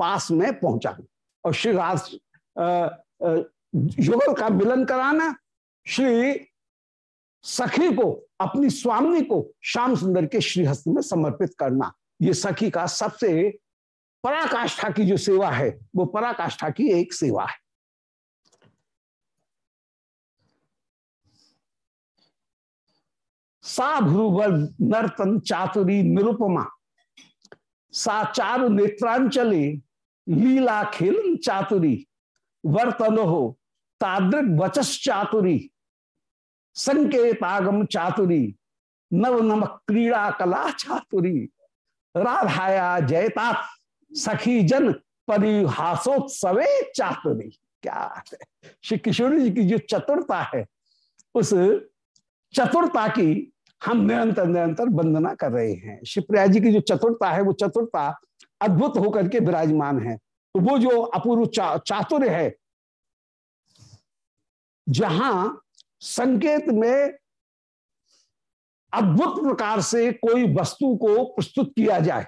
पास में पहुँचा। और श्री राज युगल का मिलन कराना, श्री सखी को, अपनी स्वामी को श्याम सुंदर के श्रीहस्त में समर्पित करना। ये सखी का सबसे पराकाष्ठा की जो सेवा है, वो पराकाष्ठा की एक सेवा है। सा भ्रुवर नर्तन चातुरी निरुपमा, सा चारु नेत्रांचले लीला खेल चातुरी, वर्तन हो तादृक वचस चातुरी। संकेतागम चातुरी नव नमक क्रीड़ा कला चातुरी। राधाया जयता सखी जन परिहासोत्सवे चातुरी। क्या है। श्री किशोर जी की जो चतुरता है उस चतुरता की हम निरंतर निरंतर वंदना कर रहे हैं। शिवप्रिया जी की जो चतुरता है वो चतुरता अद्भुत होकर के विराजमान है। तो वो जो अपूर्व चा, चातुर्य है जहाँ संकेत में अद्भुत प्रकार से कोई वस्तु को प्रस्तुत किया जाए,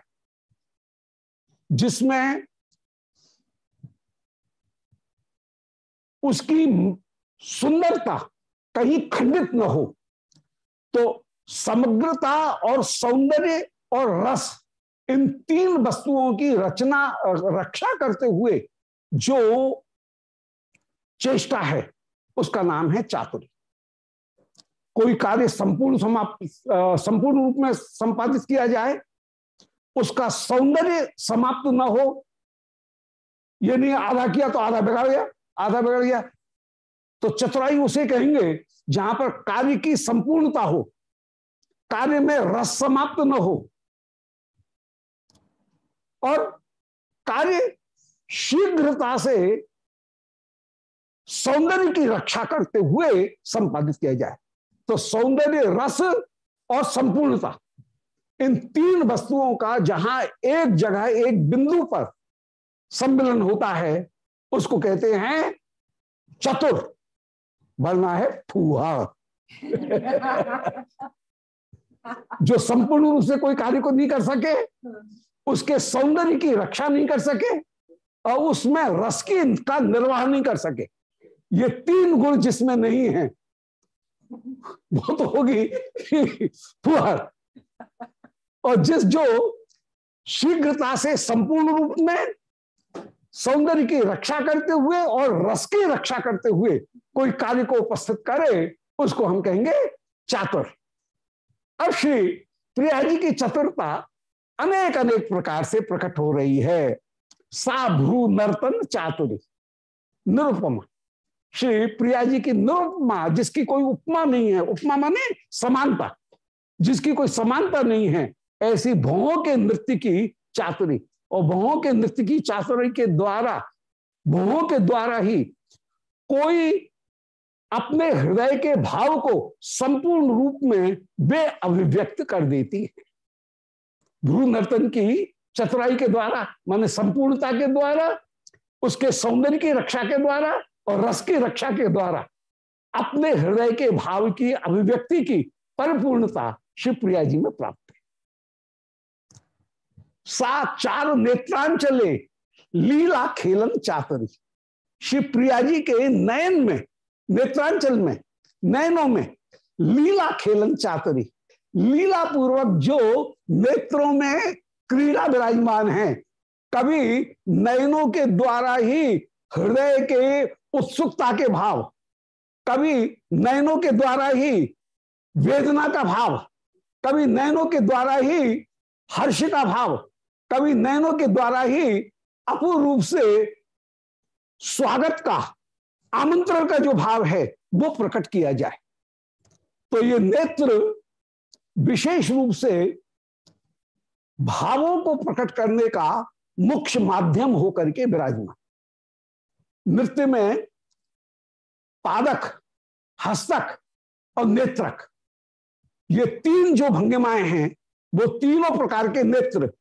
जिसमें उसकी सुंदरता कहीं खंडित न हो तो समग्रता और सौंदर्य और रस इन तीन वस्तुओं की रचना रक्षा करते हुए जो चेष्टा है, उसका नाम है चातुर्य। कोई कार्य संपूर्ण समाप्त संपूर्ण रूप में संपादित किया जाए, उसका सौंदर्य समाप्त न हो। ये नहीं, आधा किया तो आधा बिगड़ गया, आधा बिगड़ गया। तो चतुराई उसे कहेंगे, जहाँ पर कार्य की संपूर्णता हो, कार्य में रस समाप्त न हो। और कार्य शीघ्रता से सौंदर्य की रक्षा करते हुए संपादित किया जाए। तो सौंदर्य, रस और संपूर्णता। इन तीन वस्तुओं का जहाँ एक जगह, एक बिंदु पर सम्मिलन होता है, उसको कहते हैं चतुर बनना है फूहा। जो संपूर्ण रूप से कोई कार्य को नहीं कर सके, उसके सौंदर्य की रक्षा नहीं कर सके, और उसमें रस की का निर्वाह नहीं कर सके। ये तीन गुण जिसमें नहीं है वो तो होगी और जिस जो शीघ्रता से संपूर्ण रूप में सौंदर्य की रक्षा करते हुए और रस की रक्षा करते हुए कोई कार्य को उपस्थित करे, उसको हम कहेंगे चातुर। अब श्री प्रिया जी की चतुरता अनेक अनेक प्रकार से प्रकट हो रही है। सा भ्रू नर्तन चातुरी, निरुपमा। श्री प्रिया जी की निरुपमा जिसकी कोई उपमा नहीं है, उपमा माने समानता। जिसकी कोई समानता नहीं है, ऐसी भवों के नृत्य की चातुरी। और भवों के नृत्य की चातुरी के द्वारा भवों के द्वारा ही कोई अपने हृदय के भाव को संपूर्ण रूप में वे अभिव्यक्त कर देती है। भ्रू नर्तन की चतुराई के द्वारा, माने संपूर्णता के द्वारा, उसके सौंदर्य की रक्षा के द्वारा और रस की रक्षा के द्वारा, अपने हृदय के भाव की, अभिव्यक्ति की परिपूर्णता शिवप्रिया जी में प्राप्त है। सा चार नेत्रांचले लीला खेलन चातरी। शिवप्रिया जी के नयन में, नेत्रांचल में, नयनों में लीला खेलन चातरी। लीला पूर्वक जो नेत्रों में क्रीड़ा विराजमान है, कभी नयनों के द्वारा ही हृदय के उत्सुकता के भाव, कभी नयनों के द्वारा ही वेदना का भाव, कभी नयनों के द्वारा ही हर्ष का भाव, कभी नयनों के द्वारा ही अपूर्ण रूप से स्वागत का, आमंत्रण का जो भाव है, वो प्रकट किया जाए। तो ये नेत्र विशेष रूप से भावों को प्रकट करने का मुख्य माध्यम होकर के विराजमान। नृत्य में पादक, हस्तक और नेत्रक। ये तीन जो भंगिमाएँ हैं, वो तीनों प्रकार के नेत्र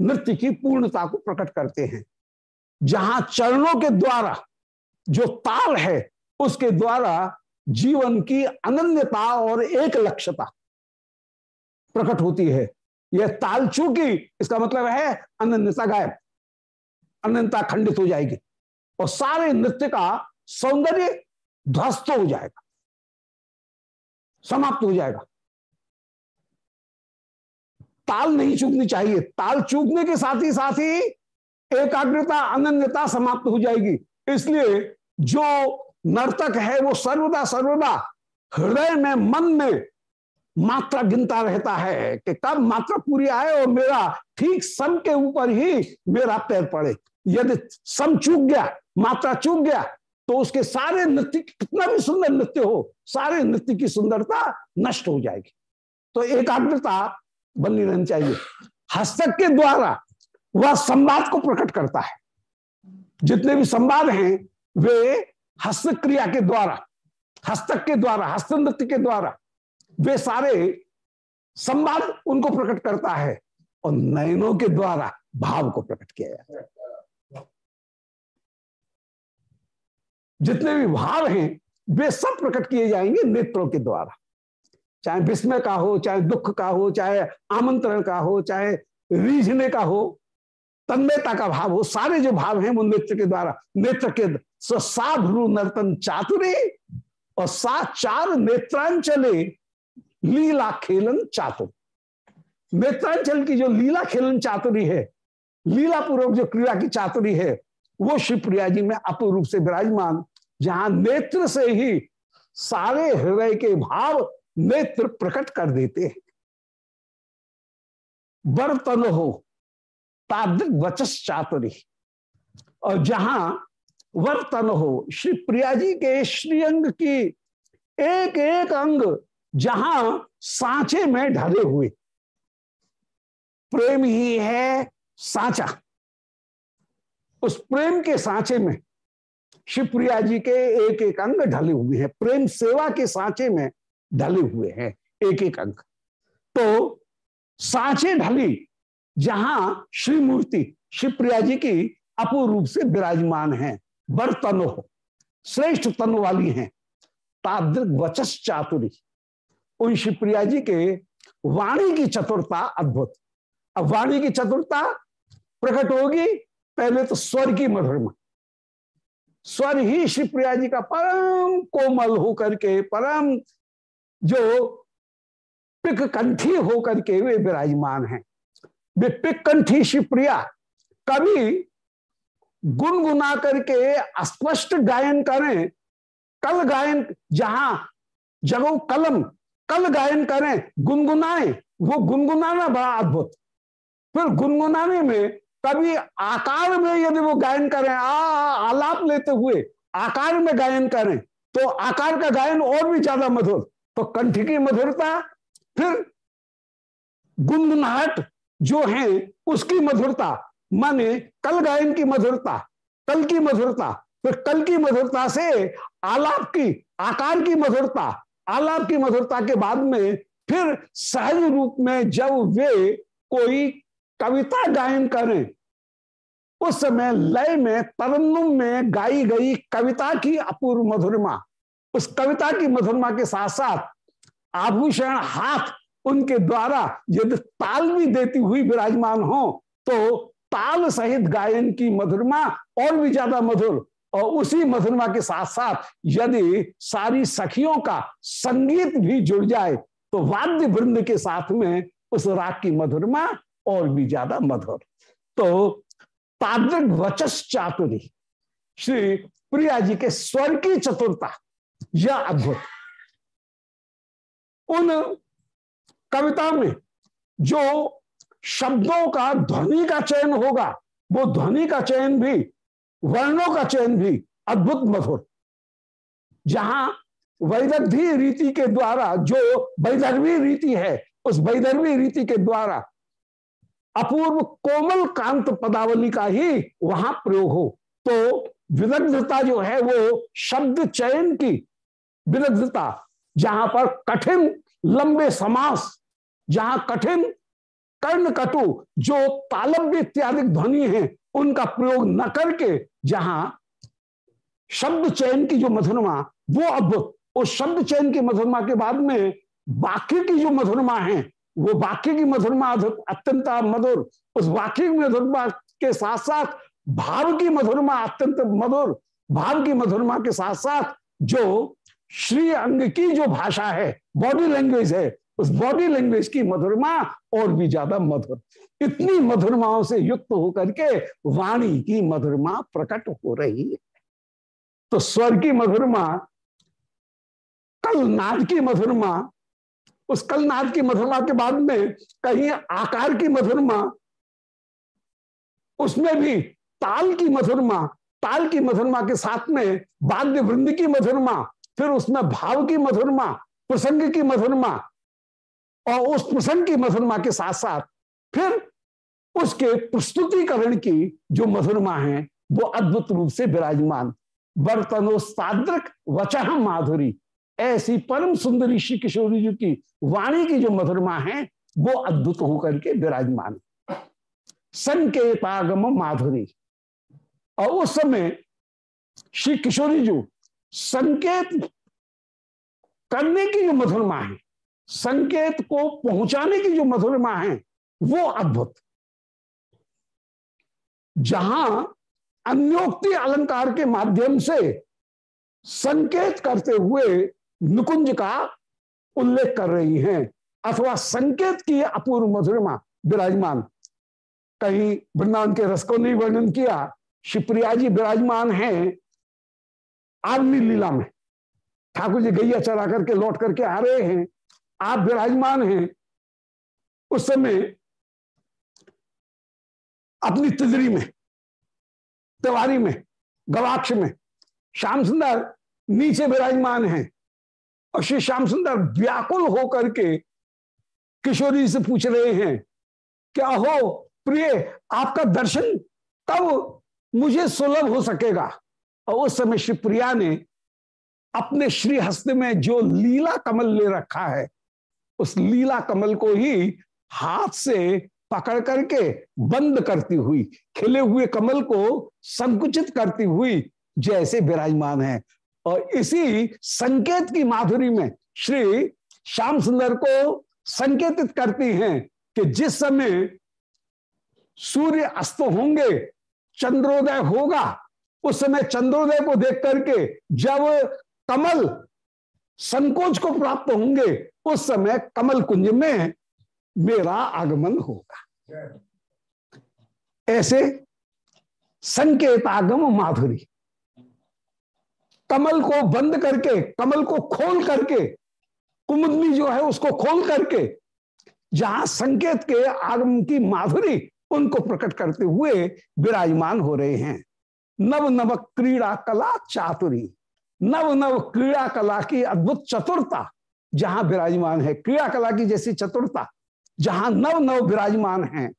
नृत्य की पूर्णता को प्रकट करते हैं। जहाँ चरणों के द्वारा जो ताल है, उसके द्वारा जीवन की अनन्यता और एक लक्ष्यता प्रकट होती है। यह ताल चूकी इसका मतलब है अनन्यता गायब अनंतता खंडित हो जाएगी। और सारे नृत्य का सौंदर्य ध्वस्त हो जाएगा, समाप्त हो जाएगा। ताल नहीं चूकनी चाहिए। ताल चूकने के साथ ही साथ ही एकाग्रता, अनन्यता समाप्त हो जाएगी। इसलिए जो नर्तक है, वो सर्वदा सर्वदा हृदय में, मन में मात्रा गिनता रहता है कि कब मात्रा पूरी आए और मेरा ठीक सम के ऊपर ही मेरा पैर पड़े। यदि सम चूक गया, मात्रा चूक गया तो उसके सारे नृत्य कितना भी सुंदर नृत्य हो, सारे नृत्य की सुंदरता नष्ट हो जाएगी। तो एकाग्रता बनी रहनी चाहिए। हस्तक के द्वारा वह संवाद को प्रकट करता है। जितने भी संवाद हैं, वे हस्त क्रिया के द्वारा, हस्तक के द्वारा हस्त नृत्य के द्वारा, वे सारे संवाद उनको प्रकट करता है और नयनों के द्वारा भाव को प्रकट किया जाता है। जितने भी भाव हैं, वे सब प्रकट किए जाएँगे नेत्रों के द्वारा। चाहे विस्मय का हो, चाहे दुख का हो, चाहे आमंत्रण का हो, चाहे रीझने का हो, तन्मयता का भाव हो, सारे जो भाव हैं, वो नेत्र के द्वारा, नेत्र के साभ्रु नर्तन चातुरे और सा चार नेत्रांचले लीला खेलन चातुर। नेत्रांचल की जो लीला खेलन चातुरी है लीला पूर्वक जो क्रिया की चातुरी है, वो शिवप्रिया जी में अपूर्व रूप से विराजमान जहाँ नेत्र से ही सारे हृदय के भाव नेत्र प्रकट कर देते हैं। बर्तन हो ताद्रिक वचस और जहाँ वर्तन हो, श्री प्रिया जी के श्रीअंग की एक एक अंग जहाँ सांचे में ढले हुए। प्रेम ही है सांचा। उस प्रेम के सांचे में शिवप्रिया जी के एक एक अंग ढले हुए हैं, प्रेम सेवा के सांचे में ढले हुए हैं, एक एक अंग। तो सांचे ढली, जहाँ श्री मूर्ति शिवप्रिया जी की अपूर्व रूप से विराजमान है, बर्तन, श्रेष्ठ तन वाली हैं ताद्रिक वचस चातुरी। उन शिवप्रिया जी के वाणी की चतुरता अद्भुत। अब वाणी की चतुरता प्रकट होगी, पहले तो स्वर की मधुरमा स्वर ही शिवप्रिया जी का परम कोमल होकर के, परम जो पिक कंठी होकर के वे विराजमान हैं। वे पिक कंठी शिवप्रिया कभी गुनगुना करके अस्पष्ट गायन करें, कल गायन, जहाँ जगो कलम, कल गायन करें, गुनगुनाएँ, वो गुनगुनाना बड़ा अद्भुत। फिर गुनगुनाने में कभी आकार में यदि वो गायन करें, आ आलाप लेते हुए आकार में गायन करें तो आकार का गायन और भी ज़्यादा मधुर। तो कंठ की मधुरता, फिर गुनगुनाहट जो है, उसकी मधुरता, माने कल गायन की मधुरता, कल की मधुरता, फिर कल की मधुरता से आलाप की, आकार की मधुरता, आलाप की मधुरता के बाद में फिर सहज रूप में जब वे कोई कविता गायन करें। उस समय लय में, तरन्नुम में गाई गई कविता की अपूर्व मधुरमा। उस कविता की मधुरमा के साथ साथ आभूषण, हाथ उनके द्वारा यदि ताल भी देती हुई विराजमान हो तो ताल सहित गायन की मधुरमा और भी ज़्यादा मधुर। और उसी मधुरमा के साथ साथ यदि सारी सखियों का संगीत भी जुड़ जाए तो वाद्य वृंद के साथ में उस राग की मधुरमा और भी ज़्यादा मधुर। तो ताद्रिक वचस चातुरी श्री प्रिया जी के स्वर की चतुरता, यह अद्भुत। उन कविता में जो शब्दों का ध्वनि का चयन होगा, वो ध्वनि का चयन भी, वर्णों का चयन भी अद्भुत मधुर। जहाँ वैदग्धी रीति के द्वारा, जो वैदर्भी रीति है, उस वैदर्भी रीति के द्वारा अपूर्व कोमल कांत पदावली का ही वहाँ प्रयोग हो। तो विदग्धता जो है वो शब्द चयन की विदग्धता जहाँ पर कठिन लंबे समास, जहाँ कठिन कर्ण कटु जो तालब्य इत्यादि ध्वनि है, उनका प्रयोग न करके जहाँ शब्द चयन की जो मधुरमा, वो अब उस शब्द चयन की मधुरमा के बाद में वाक्य की जो मधुरमा है वो वाक्य की मधुरमा अत्यंत मधुर, उस वाक्य की मधुरमा के साथ साथ भाव की मधुरमा अत्यंत मधुर, भाव की मधुरमा के साथ साथ जो श्री अंग की जो भाषा है बॉडी लैंग्वेज है, उस बॉडी लैंग्वेज की मधुरमा और भी ज़्यादा मधुर। इतनी मधुरमाओं से युक्त होकर के वाणी की मधुरमा प्रकट हो रही है। तो स्वर की मधुरमा, कल नाद की मधुरमा उस कल नाद की मधुरमा के बाद में कहीं आकार की मधुरमा उसमें भी ताल की मधुरमा ताल की मधुरमा के साथ में वाद्य वृंद की मधुरमा फिर उसमें भाव की मधुरमा प्रसंग की मधुरमा और उस प्रसंग की मधुरमा के साथ साथ फिर उसके प्रस्तुतिकरण की जो मधुरमा है, वो अद्भुत रूप से विराजमान। बर्तनोस्ताद्रक वचह माधुरी। ऐसी परम सुंदरी श्री किशोरी जी की वाणी की जो मधुरमा है, वो अद्भुत होकर के विराजमान। संकेतागम माधुरी। और उस समय श्री किशोरी जी संकेत करने की जो मधुरमा है, संकेत को पहुँचाने की जो मधुरमा है, वो अद्भुत। जहाँ अन्योक्ति अलंकार के माध्यम से संकेत करते हुए निकुंज का उल्लेख कर रही हैं, अथवा संकेत की अपूर्व मधुरमा, विराजमान। कहीं वृंदावन के रस को नहीं वर्णन किया, शिवप्रिया जी विराजमान हैं आर्मी लीला में। ठाकुर जी गैया चरा करके लौट करके आ रहे हैं, आप विराजमान हैं। उस समय अपनी तिजरी में, तिवारी में, गवाक्ष में, श्याम सुंदर नीचे विराजमान हैं। और श्री श्याम सुंदर व्याकुल होकर के किशोरी से पूछ रहे हैं, क्या हो प्रिय, आपका दर्शन तब मुझे सुलभ हो सकेगा? और उस समय श्री प्रिया ने अपने श्री हस्त में जो लीला कमल ले रखा है, उस लीला कमल को ही हाथ से पकड़ करके बंद करती हुई, खिले हुए कमल को संकुचित करती हुई, जैसे विराजमान है। और इसी संकेत की माधुरी में श्री श्याम सुंदर को संकेतित करती हैं कि जिस समय सूर्य अस्त होंगे चंद्रोदय होगा उस समय चंद्रोदय को देख करके जब कमल संकोच को प्राप्त होंगे उस समय कमल कुंज में मेरा आगमन होगा। ऐसे संकेत आगम माधुरी। कमल को बंद करके, कमल को खोल करके, कुमुदनी जो है उसको खोल करके, जहाँ संकेत के आगम की माधुरी उनको प्रकट करते हुए विराजमान हो रहे हैं। नव नव क्रीड़ा कला चातुरी नव नव क्रीड़ा कला की अद्भुत चतुरता, जहाँ विराजमान है। क्रीड़ा कला की जैसी चतुरता, जहाँ नव नव विराजमान है।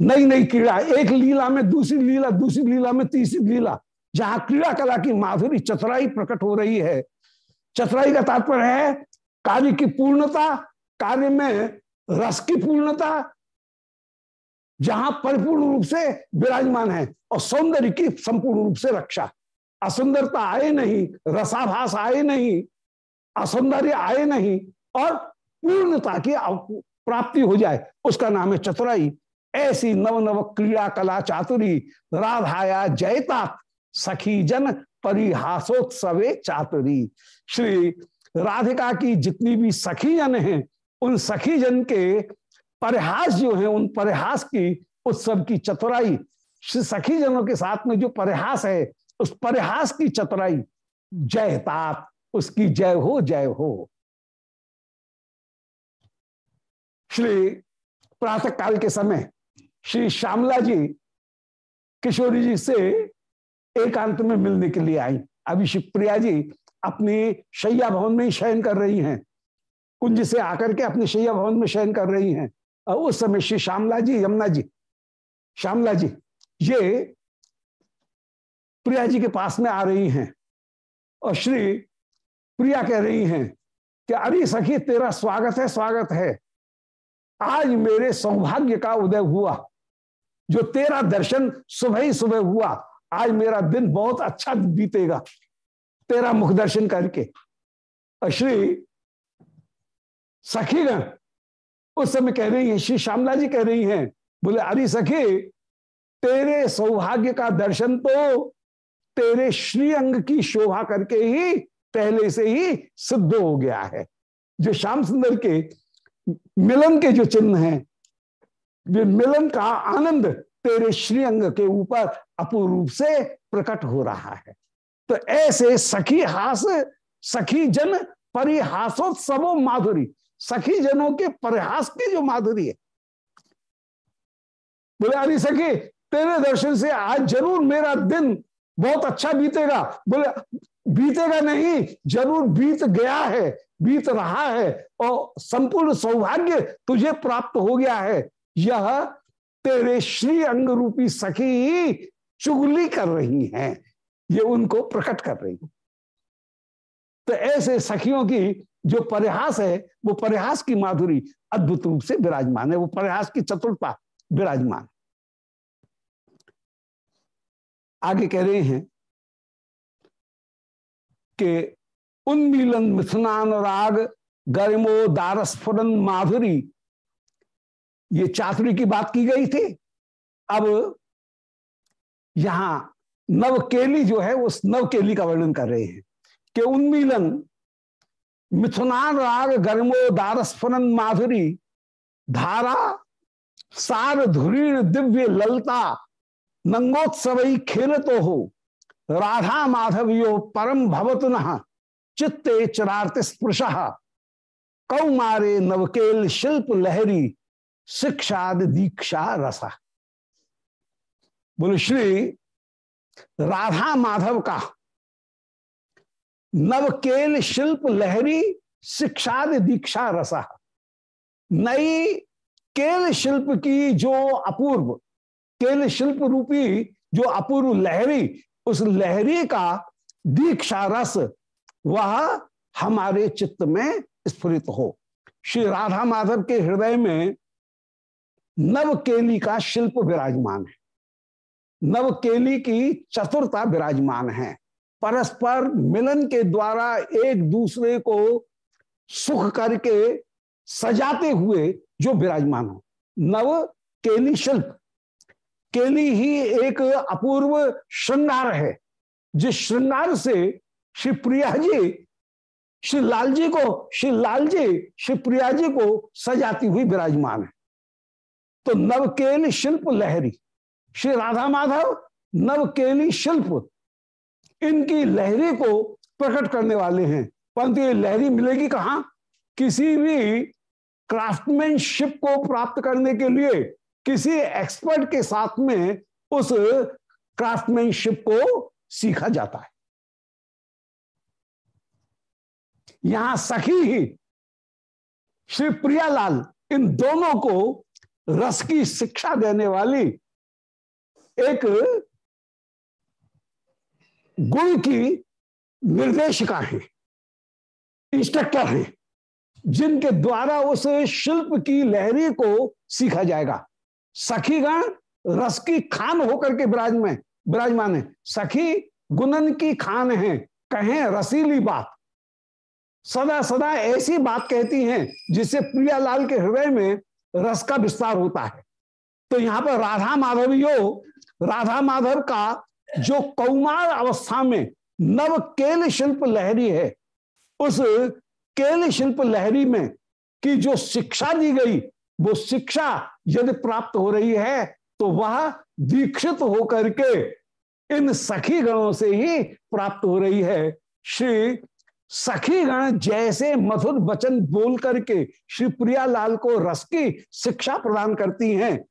नई नई क्रीड़ा, एक लीला में दूसरी लीला दूसरी लीला में तीसरी लीला जहाँ क्रीड़ा कला की माधुरी चतुराई प्रकट हो रही है। चतुराई का तात्पर्य है कार्य की पूर्णता, कार्य में रस की पूर्णता, जहाँ परिपूर्ण रूप से विराजमान है और सौंदर्य की संपूर्ण रूप से रक्षा। असुंदरता आए नहीं, रसाभास आए नहीं, असौंदर्य आए नहीं और पूर्णता की प्राप्ति हो जाए। उसका नाम है चतुराई। ऐसी नव नव क्रीड़ा कला चातुरी, राधाया जयता सखी जन परिहासोत्सवे चातुरी। श्री राधिका की जितनी भी सखी जन है, उन सखी जन के परिहास जो है, उन परिहास की उत्सव की चतुराई। श्री सखी जनों के साथ में जो परिहास है, उस परिहास की चतुराई। जय तात, उसकी जय हो जय हो। श्री प्रातः काल के समय, श्री श्यामला जी, किशोरी जी से एकांत में मिलने के लिए आई। अभी शिवप्रिया जी अपनी शैया भवन में शयन कर रही हैं। कुंज से आकर के अपने शैया भवन में शयन कर रही हैं। और उस समय श्री श्यामला जी यमुना जी श्यामला जी ये प्रिया जी के पास में आ रही हैं। और श्री प्रिया कह रही हैं कि, अरे सखी, तेरा स्वागत है स्वागत है। आज मेरे सौभाग्य का उदय हुआ, जो तेरा दर्शन सुबह ही सुबह हुआ। आज मेरा दिन बहुत अच्छा बीतेगा। तेरा मुख दर्शन करके। और श्री सखीगण उस समय कह रही है, श्री श्यामला जी कह रही हैं, बोले, अरे सखी, तेरे सौभाग्य का दर्शन तो तेरे श्रीअंग की शोभा करके ही पहले से ही सिद्ध हो गया है। जो श्याम सुंदर के मिलन के जो चिन्ह हैं, वे मिलन का आनंद तेरे श्रीअंग के ऊपर अपूर्व रूप से प्रकट हो रहा है। तो ऐसे सखी हास, सखी जन परिहासोत्सवो माधुरी। सखी जनों के परिहास की जो माधुरी है। बोले अरे सखी, तेरे दर्शन से आज ज़रूर मेरा दिन बहुत अच्छा बीतेगा। बोले, बीतेगा नहीं, ज़रूर बीत गया है, बीत रहा है और संपूर्ण सौभाग्य तुझे प्राप्त हो गया है। यह तेरे श्री अंग रूपी सखी चुगली कर रही हैं, ये उनको प्रकट कर रही तो ऐसे सखियों की जो परिहास है, वो परिहास की माधुरी अद्भुत रूप से विराजमान है, वो परिहास की चतुरता विराजमान आगे कह रहे हैं कि उन्मीलन मिथुनान राग गर्मो दारस्फुरन माधुरी ये चातुरी की बात की गई थी। अब यहाँ नवकेली जो है, उस नवकेली का वर्णन कर रहे हैं कि उन्मीलन मिथुनान राग गर्मो दारस्फुरन माधुरी धारा सार धुरीण दिव्य ललता नंगोत्सव खेल तो हो। राधा माधव यो परम भवत चित्ते चरार्थ स्पृश कौमारे नवकेल शिल्प लहरी शिक्षाद दीक्षा रसा। बोले, श्री राधा माधव का नवकेल शिल्प लहरी शिक्षाद दीक्षा रसा। नई केल शिल्प की जो अपूर्व केल शिल्प रूपी जो अपूर्व लहरी, उस लहरी का दीक्षा रस, वह हमारे चित्त में स्फुरित हो। श्री राधा माधव के हृदय में नवकेली का शिल्प विराजमान है। नव केली की चतुरता विराजमान है। परस्पर मिलन के द्वारा एक दूसरे को सुख करके सजाते हुए जो विराजमान हो। नव केली शिल्प। केली ही एक अपूर्व श्रृंगार है, जिस श्रृंगार से श्री प्रिया जी, श्री लाल जी को, श्री लाल जी श्री प्रिया जी को सजाती हुई विराजमान है। तो नवकेली शिल्प लहरी। श्री राधा माधव, नवकेली शिल्प। इनकी लहरी को प्रकट करने वाले हैं। परंतु ये लहरी मिलेगी कहा? किसी भी क्राफ्टमैनशिप को प्राप्त करने के लिए, किसी एक्सपर्ट के साथ में उस क्राफ्टमैनशिप को सीखा जाता है। यहाँ सखी ही, श्री प्रियालाल, इन दोनों को रस की शिक्षा देने वाली एक गुण की निर्देशिका है इंस्ट्रक्टर है, जिनके द्वारा उस शिल्प की लहरी को सीखा जाएगा। सखीगण रस की खान होकर के विराजमान विराजमान है। सखी गुणन की खान है, कहें रसीली बात। सदा सदा ऐसी बात कहती हैं जिससे प्रियालाल के हृदय में रस का विस्तार होता है। तो यहाँ पर राधा माधवियो, राधा माधव का जो कौमार अवस्था में नव केल शिल्प लहरी है, उस केल शिल्प लहरी में की जो शिक्षा दी गई, वो शिक्षा यदि प्राप्त हो रही है तो वह दीक्षित होकर के इन सखी गणों से ही प्राप्त हो रही है। श्री सखी गण, जैसे मधुर वचन बोल करके श्री प्रियालाल को रस की शिक्षा प्रदान करती हैं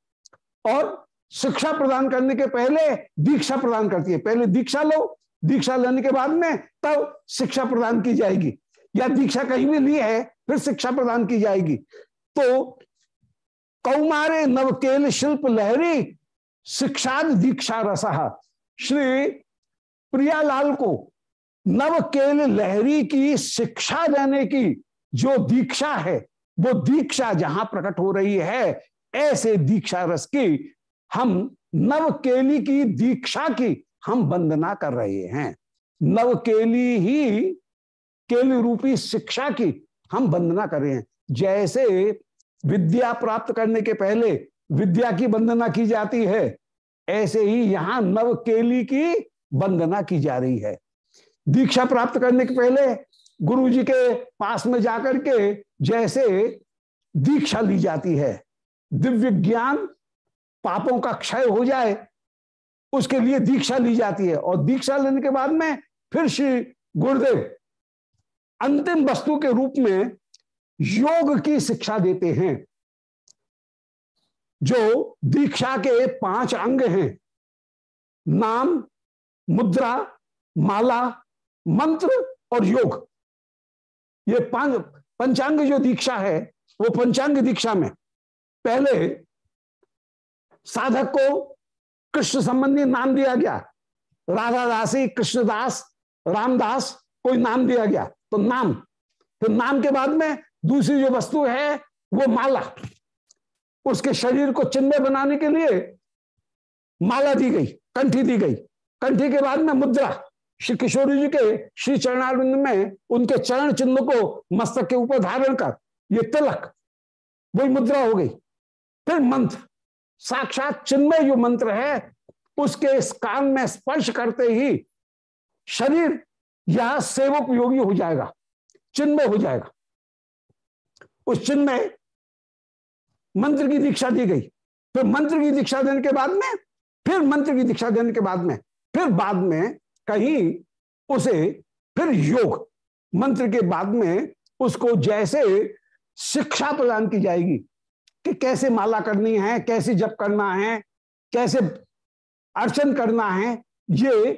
और शिक्षा प्रदान करने के पहले दीक्षा प्रदान करती है। पहले दीक्षा लो, दीक्षा लेने के बाद में तब शिक्षा प्रदान की जाएगी। या दीक्षा कहीं भी ली है, फिर शिक्षा प्रदान की जाएगी। तो कौमारे नवकेल शिल्प लहरी शिक्षा दीक्षा रसा। श्री प्रियालाल को नवकेल लहरी की शिक्षा देने की जो दीक्षा है, वो दीक्षा जहाँ प्रकट हो रही है, ऐसे दीक्षा रस की हम नवकेली की दीक्षा की हम वंदना कर रहे हैं। नवकेली ही केली रूपी शिक्षा की हम वंदना कर रहे हैं। जैसे विद्या प्राप्त करने के पहले विद्या की वंदना की जाती है, ऐसे ही यहाँ नव केली की वंदना की जा रही है। दीक्षा प्राप्त करने के पहले गुरु जी के पास में जाकर के जैसे दीक्षा ली जाती है। दिव्य ज्ञान पापों का क्षय हो जाए, उसके लिए दीक्षा ली जाती है और दीक्षा लेने के बाद में फिर श्री गुरुदेव अंतिम वस्तु के रूप में योग की शिक्षा देते हैं, जो दीक्षा के पाँच अंग हैं। नाम, मुद्रा, माला मंत्र और योग। ये पाँच, पंचांग जो दीक्षा है, वो पंचांग दीक्षा में। पहले साधक को कृष्ण संबंधी नाम दिया गया। राधा दासी कृष्णदास रामदास कोई नाम दिया गया। तो नाम। फिर नाम के बाद में दूसरी जो वस्तु है, वो माला। उसके शरीर को चिन्ह बनाने के लिए माला दी गई, कंठी दी गई। कंठी के बाद में मुद्रा। श्री किशोरी जी के श्री चरणारिंद में उनके चरण चिन्ह को मस्तक के ऊपर धारण कर ये तिलक, वही मुद्रा हो गई। फिर मंत्र, साक्षात चिन्मय जो मंत्र है, उसके इस कान में स्पर्श करते ही शरीर यह सेवक योगी हो जाएगा, चिन्मय हो जाएगा। उस चिन्मय मंत्र की दीक्षा दी गई। फिर मंत्र की दीक्षा देने के बाद में, फिर मंत्र की दीक्षा देने के बाद में, फिर बाद में कहीं उसे फिर योग, मंत्र के बाद में उसको जैसे शिक्षा प्रदान की जाएगी कि कैसे माला करनी है, कैसे जप करना है, कैसे अर्चन करना है, ये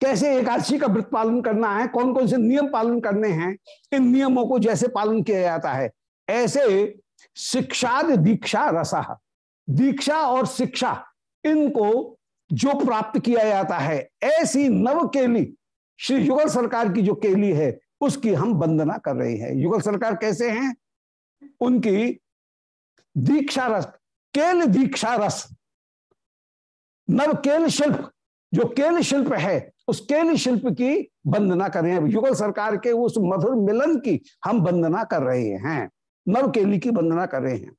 कैसे एकादशी का व्रत पालन करना है कौन कौन से नियम पालन करने हैं, इन नियमों को जैसे पालन किया जाता है। ऐसे शिक्षा दीक्षा रसा, दीक्षा और शिक्षा, इनको जो प्राप्त किया जाता है, ऐसी नव केली, श्री युगल सरकार की जो केली है, उसकी हम वंदना कर रहे हैं। युगल सरकार कैसे हैं? उनकी दीक्षा रस, केल दीक्षा रस, नव केल शिल्प, जो केल शिल्प है, उस केल शिल्प की वंदना कर रहे हैं। युगल सरकार के उस मधुर मिलन की हम वंदना कर रहे हैं, नव केली की वंदना कर रहे हैं।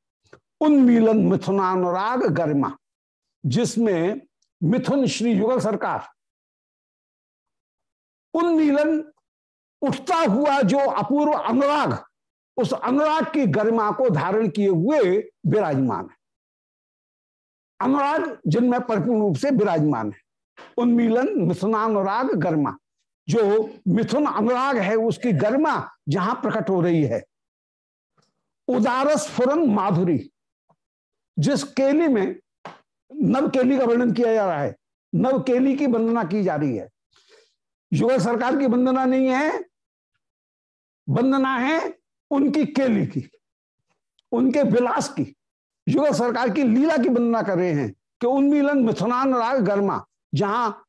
उन्मीलन मिथुनानुराग गरिमा, जिसमें मिथुन श्री युगल सरकार। उन उन्मीलन उठता हुआ जो अपूर्व अनुराग, उस अनुराग की गरिमा को धारण किए हुए विराजमान है। अनुराग जिनमें परिपूर्ण रूप से विराजमान है। उन्मीलन, मिथुनानुराग, गरिमा। जो मिथुन अनुराग है, उसकी गरिमा जहाँ प्रकट हो रही है। उदारस फुरन माधुरी, जिस केली में नव केली का वर्णन किया जा रहा है। नव केली की वंदना की जा रही है। युगल सरकार की वंदना नहीं है, वंदना है उनकी केली की, उनके विलास की। युगल सरकार की लीला की वंदना कर रहे हैं कि उन्मीलन मिथुनान राग गर्मा, जहाँ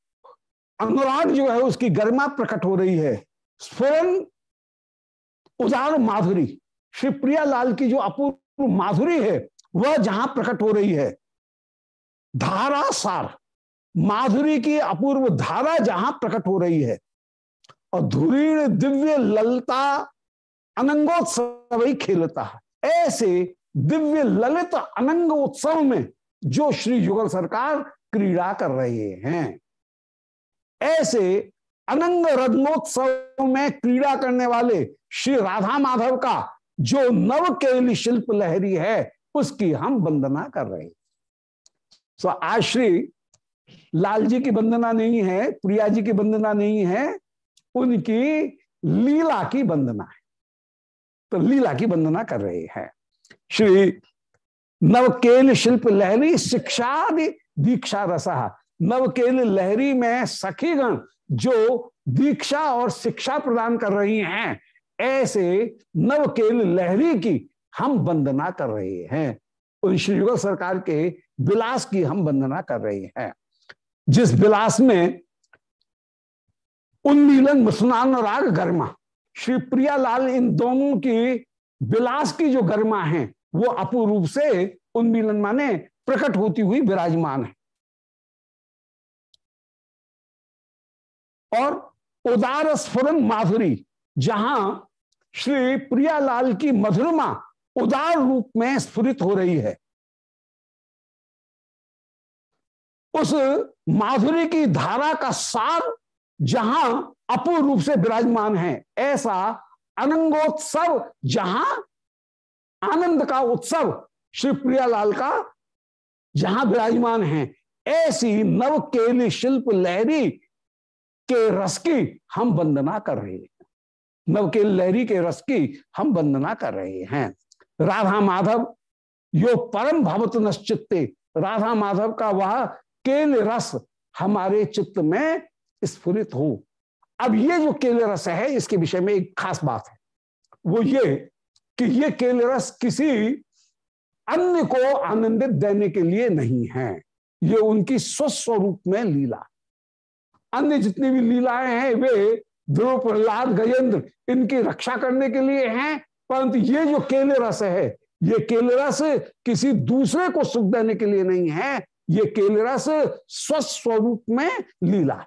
अनुराग जो है उसकी गर्मा प्रकट हो रही है। स्फुरन उदार माधुरी, श्री प्रिया लाल की जो अपूर्व माधुरी है, वह जहाँ प्रकट हो रही है धारा सार, माधुरी की अपूर्व धारा जहाँ प्रकट हो रही है, और धुरीण दिव्य ललता अनंगोत्सव ही खेलता है। ऐसे दिव्य ललित अनंग उत्सव में जो श्री युगल सरकार क्रीड़ा कर रहे हैं, ऐसे अनंग रत्नोत्सव में क्रीड़ा करने वाले श्री राधा माधव का जो नव केली शिल्प लहरी है, उसकी हम वंदना कर रहे हैं। सो आज श्री लाल जी की वंदना नहीं है, प्रिया जी की वंदना नहीं है, उनकी लीला की वंदना है। तो लीला की वंदना कर रहे हैं। श्री नवकेल शिल्प लहरी शिक्षा दीक्षा रसा। नवकेल लहरी में सखीगण जो दीक्षा और शिक्षा प्रदान कर रही हैं, ऐसे नवकेल लहरी की हम वंदना कर रहे हैं। उन श्री युगल सरकार के विलास की हम वंदना कर रहे हैं। जिस विलास में उन्मीलन, मुसनान राग गर्मा, श्री प्रियालाल, इन दोनों की विलास की जो गर्मा है, वो अपूर्व से उन्मीलन माने प्रकट होती हुई विराजमान है। और उदार स्फुरन माधुरी, जहाँ श्री प्रियालाल की मधुरमा उदार रूप में स्फुरित हो रही है। उस माधुरी की धारा का सार जहाँ अपूर्ण रूप से विराजमान है। ऐसा अनंगोत्सव, जहाँ आनंद का उत्सव श्री प्रियालाल का जहाँ विराजमान है, ऐसी नव केली शिल्प लहरी के रस की हम वंदना कर रहे हैं। नवकेल लहरी के रस की हम वंदना कर रहे हैं। राधा माधव, यो परम भवत नश्चित्ते। राधा माधव का वह केल रस हमारे चित्त में स्फुरित हो। अब ये जो केल रस है, इसके विषय में एक खास बात है। वो ये कि ये केल रस किसी अन्य को आनंदित देने के लिए नहीं है। ये उनकी स्वस्वरूप में लीला। अन्य जितनी भी लीलाएँ हैं, वे ध्रुव प्रहलाद गजेंद्र, इनकी रक्षा करने के लिए हैं, परंतु ये जो केले रस है, ये केले रस किसी दूसरे को सुख देने के लिए नहीं है ये केले रस स्वस्वरूप में लीला।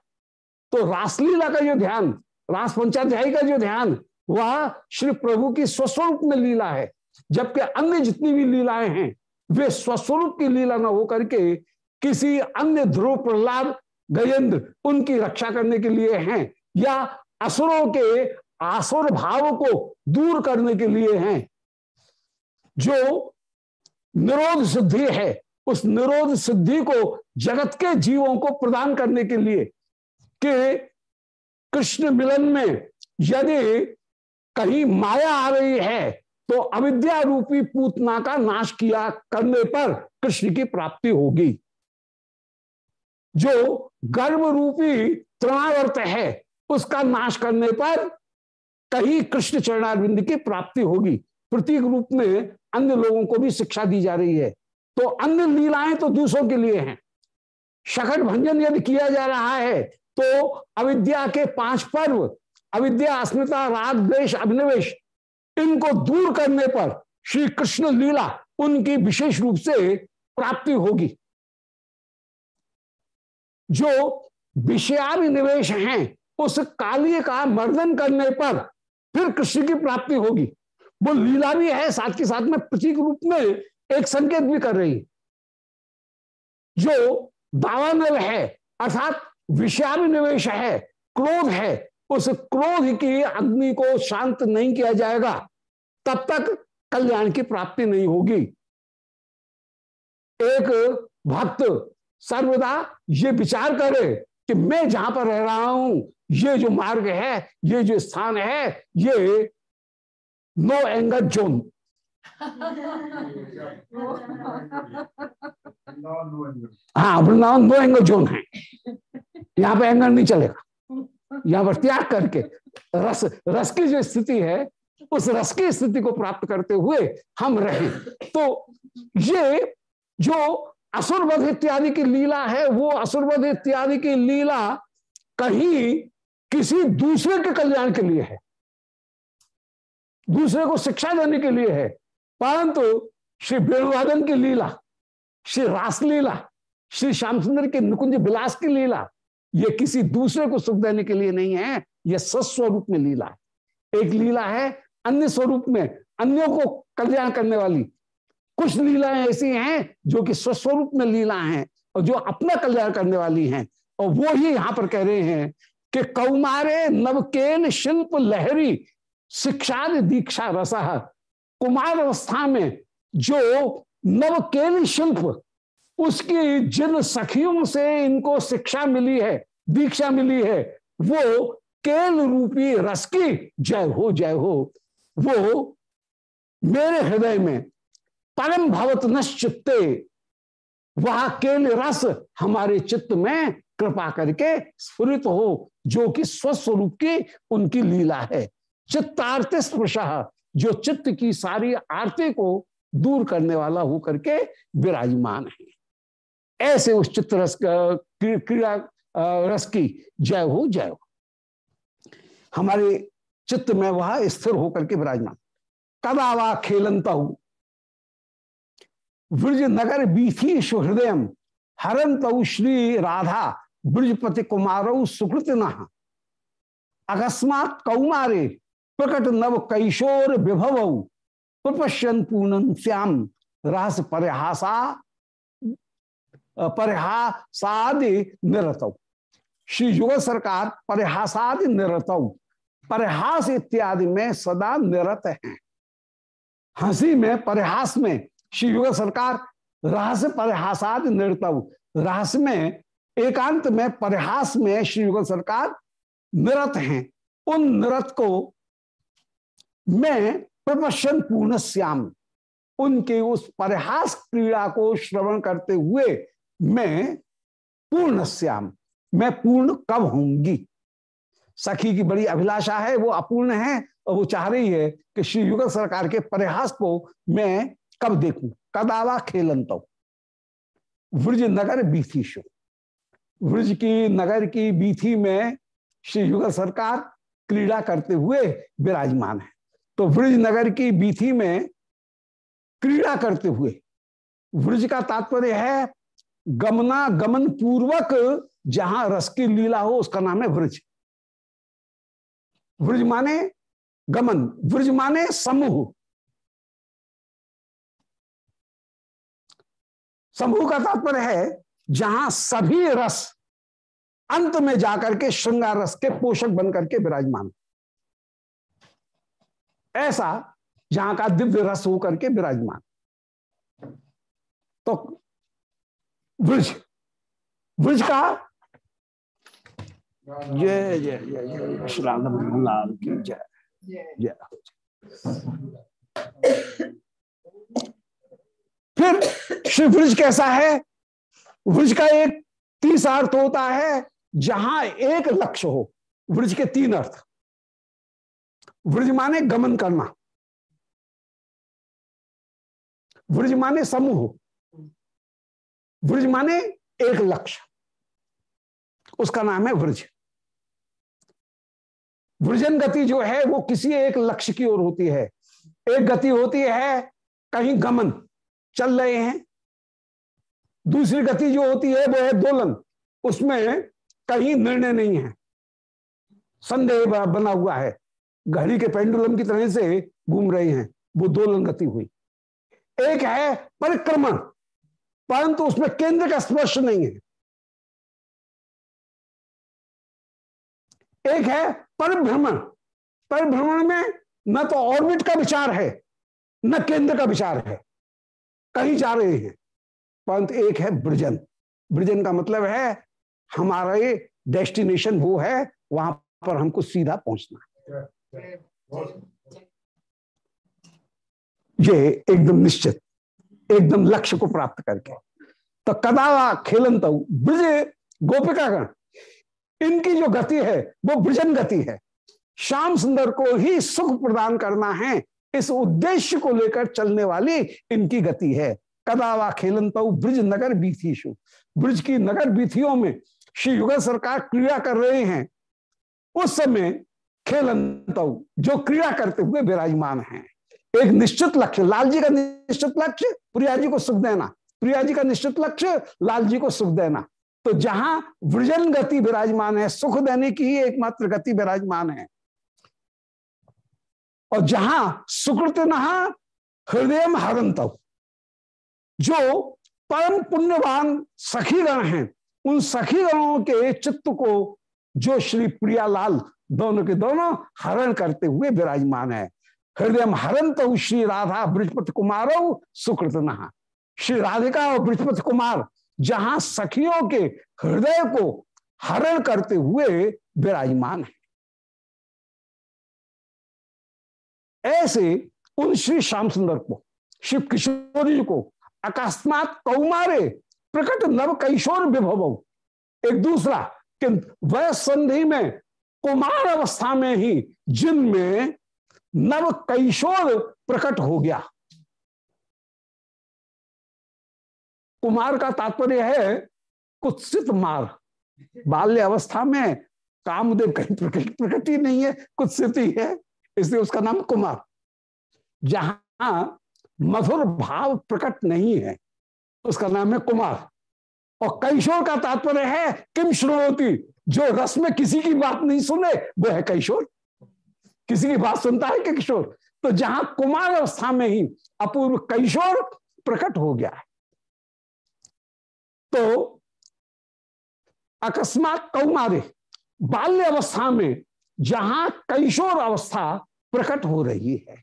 तो रासलीला का जो ध्यान, रास पंचाध्यायी का जो ध्यान, वह श्री प्रभु की स्वस्वरूप में लीला है। जबकि अन्य जितनी भी लीलाएँ हैं, वे स्वस्वरूप की लीला न होकर के किसी अन्य ध्रुव प्रहलाद, गजेंद्र, उनकी रक्षा करने के लिए हैं, या असुरों के आसुर भाव को दूर करने के लिए हैं। जो निरोध सिद्धि है उस निरोध सिद्धि को जगत के जीवों को प्रदान करने के लिए कि कृष्ण मिलन में यदि कहीं माया आ रही है तो अविद्या रूपी पूतना का नाश किया करने पर कृष्ण की प्राप्ति होगी। जो गर्भ रूपी तृणावर्त है, उसका नाश करने पर कहीं कृष्ण चरणारविंद की प्राप्ति होगी। प्रतीक रूप में अन्य लोगों को भी शिक्षा दी जा रही है। तो अन्य लीलाएँ तो दूसरों के लिए हैं। शकट भंजन यदि किया जा रहा है तो अविद्या के पाँच पर्व, अविद्या, अस्मिता, राग द्वेश अभिनिवेश, इनको दूर करने पर श्री कृष्ण लीला उनकी विशेष रूप से प्राप्ति होगी। जो विषयाभिनिवेश हैं, उस कालिय का मर्दन करने पर फिर कृष्ण की प्राप्ति होगी। वो लीला भी है, साथ के साथ में प्रतीक रूप में एक संकेत भी कर रही जो दावानल है, अर्थात विषयाभिनिवेश है, क्रोध है, उस क्रोध की अग्नि को शांत नहीं किया जाएगा। तब तक कल्याण की प्राप्ति नहीं होगी। एक भक्त सर्वदा ये विचार करे कि मैं जहाँ पर रह रहा हूँ, ये जो मार्ग है, ये जो स्थान है, ये नो एंगर जोन हाँ वृंदावन दो एंगल जोन है। यहाँ पे एंगल नहीं चलेगा। यहाँ पर त्याग करके रस रस की जो स्थिति है, उस रस की स्थिति को प्राप्त करते हुए हम रहे। तो ये जो असुरवध इत्यादि की लीला है, वो असुरवध इत्यादि की लीला कहीं किसी दूसरे के कल्याण के लिए है। दूसरे को शिक्षा देने के लिए है। परंतु श्री वेणुवादन की लीला, श्री रासलीला श्री श्यामचंद्र के नुकुंज विलास की लीला, ये किसी दूसरे को सुख देने के लिए नहीं है यह सस्वरूप में लीला है। एक लीला है अन्य स्वरूप में, अन्यों को कल्याण करने वाली। कुछ लीलाएँ ऐसी हैं जो कि स्वस्वरूप में लीला हैं और जो अपना कल्याण करने वाली हैं। और वो ही यहाँ पर कह रहे हैं कि कौमारे नवकेन शिल्प लहरी शिक्षा दीक्षा रस। कुमार अवस्था में जो नव केल शिल्प, उसकी जिन सखियों से इनको शिक्षा मिली है, दीक्षा मिली है, वो केल रूपी रस की जय हो जय हो, वो मेरे हृदय में परम भवत नश्चित्ते, वह केल रस हमारे चित्त में कृपा करके स्फुरित हो, जो कि स्वस्वरूप की उनकी लीला है। चित्तार्थ स्पृश जो चित्त की सारी आरती को दूर करने वाला हो करके विराजमान है। ऐसे उस चित्त रस क्रीड़ा रस की जय हो जय हो। हमारे चित्त में वह स्थिर होकर के विराजमान। कदावा खेलंता हूँ। ब्रज नगर बीथी सुहृदय, हरंत श्री राधा, ब्रजपति कुमार सुकृत न अकस्मात कौमारे प्रकट नव कैशोर विभव। प्रपश्यन पूनम श्याम रहस परिहासा परिहासादि निरत। श्री युगल सरकार परिहासादि निरत। परिहास इत्यादि में सदा निरत हैं। हँसी में, परिहास में श्री युगल सरकार रहस्य परिहासादि निरत। रहस्य में, एकांत में, परिहास में श्री युगल सरकार निरत हैं। उन निरत को मैं प्रपश्यन पूर्ण श्याम, उनके उस परिहास क्रीड़ा को श्रवण करते हुए मैं पूर्ण श्याम, मैं पूर्ण कब होंगी सखी की बड़ी अभिलाषा है, वो अपूर्ण है और वो चाह रही है कि श्री युगल सरकार के परिहास को मैं कब देखूँ? कदावा खेलन तो व्रज नगर बीथी शो। व्रज की नगर की बीथी में श्री युगल सरकार क्रीड़ा करते हुए विराजमान है। तो व्रज नगर की बीथी में क्रीड़ा करते हुए व्रज का तात्पर्य है गमना गमन पूर्वक जहाँ रस की लीला हो, उसका नाम है व्रज व्रज माने गमन व्रज माने समूह। समूह का तात्पर्य है जहाँ सभी रस अंत में जाकर के श्रृंगार रस के पोषक बनकर के विराजमान। ऐसा जहाँ का दिव्य रस होकर के विराजमान। तो ब्रज ब्रज का जय जय जय जय श्री लाल की जय। जय। फिर श्री ब्रज कैसा है? ब्रज का एक तीसरा अर्थ होता है, जहाँ एक लक्ष्य हो ब्रज के तीन अर्थ। ब्रज माने गमन करना। ब्रज माने समूह। ब्रज माने एक लक्ष्य। उसका नाम है ब्रज ब्रजन गति जो है, वो किसी एक लक्ष्य की ओर होती है। एक गति होती है, कहीं गमन चल रहे हैं। दूसरी गति जो होती है, वो है दोलन। उसमें कहीं निर्णय नहीं है। संदेह बना हुआ है। घड़ी के पेंडुलम की तरह से घूम रहे हैं। वो दोलन गति हुई। एक है परिक्रमण, परंतु उसमें केंद्र का स्पर्श नहीं है। एक है परिभ्रमण। परिभ्रमण में न तो ऑर्बिट का विचार है, न केंद्र का विचार है। कहीं जा रहे हैं। परंतु एक है ब्रजन। ब्रजन का मतलब है हमारा डेस्टिनेशन वो है, वहाँ पर हमको सीधा पहुँचना ये एकदम निश्चित, एकदम लक्ष्य को प्राप्त करके। तो कदा खेलन तो ब्रज गोपिकागण इनकी जो गति है, वो ब्रजन गति है। श्याम सुंदर को ही सुख प्रदान करना है, इस उद्देश्य को लेकर चलने वाली इनकी गति है। कदावा खेलन तो ब्रज नगर बीथीशु। ब्रज की नगर बीथियों में श्री युगल सरकार क्रिया कर रहे हैं। उस समय खेलन तो जो क्रिया करते हुए विराजमान हैं। एक निश्चित लक्ष्य लाल जी का निश्चित लक्ष्य, प्रिया जी को सुख देना। प्रिया जी का निश्चित लक्ष्य लाल जी को सुख देना। तो जहाँ वृजन गति विराजमान है, सुख देने की ही एकमात्र गति विराजमान है। और जहाँ सुकृत नहा, हृदय हरंत। जो परम पुण्यवान सखीगण हैं, उन सखीगणों के चित्त को, जो श्री प्रियालाल दोनों के दोनों हरण करते हुए विराजमान है। हृदय हरण तो श्री राधा बृहस्पति कुमार सुकृत नहा श्री राधिका और बृहस्पति कुमार जहाँ सखियों के हृदय को हरण करते हुए विराजमान है। ऐसे उन श्री श्याम सुंदर को शिव किशोर जी को अकस्मात कौमारे प्रकट नव कैशोर विभव। एक दूसरा कि वह संधि में कुमार अवस्था में ही जिनमें नव कैशोर प्रकट हो गया। कुमार का तात्पर्य है, कुत्सित मार। बाल्य अवस्था में कामदेव कहीं प्रकट प्रकट ही नहीं है, कुत्सित ही है, इसलिए उसका नाम कुमार। जहाँ मधुर भाव प्रकट नहीं है, उसका नाम है कुमार। और कैशोर का तात्पर्य है, किम श्रोती? जो रस में किसी की बात नहीं सुने, वो है कैशोर। किसी की बात सुनता है कि किशोर? तो जहाँ कुमार अवस्था में ही अपूर्व कैशोर प्रकट हो गया। है तो अकस्मात कौमारे बाल्य अवस्था में जहाँ कैशोर अवस्था प्रकट हो रही है,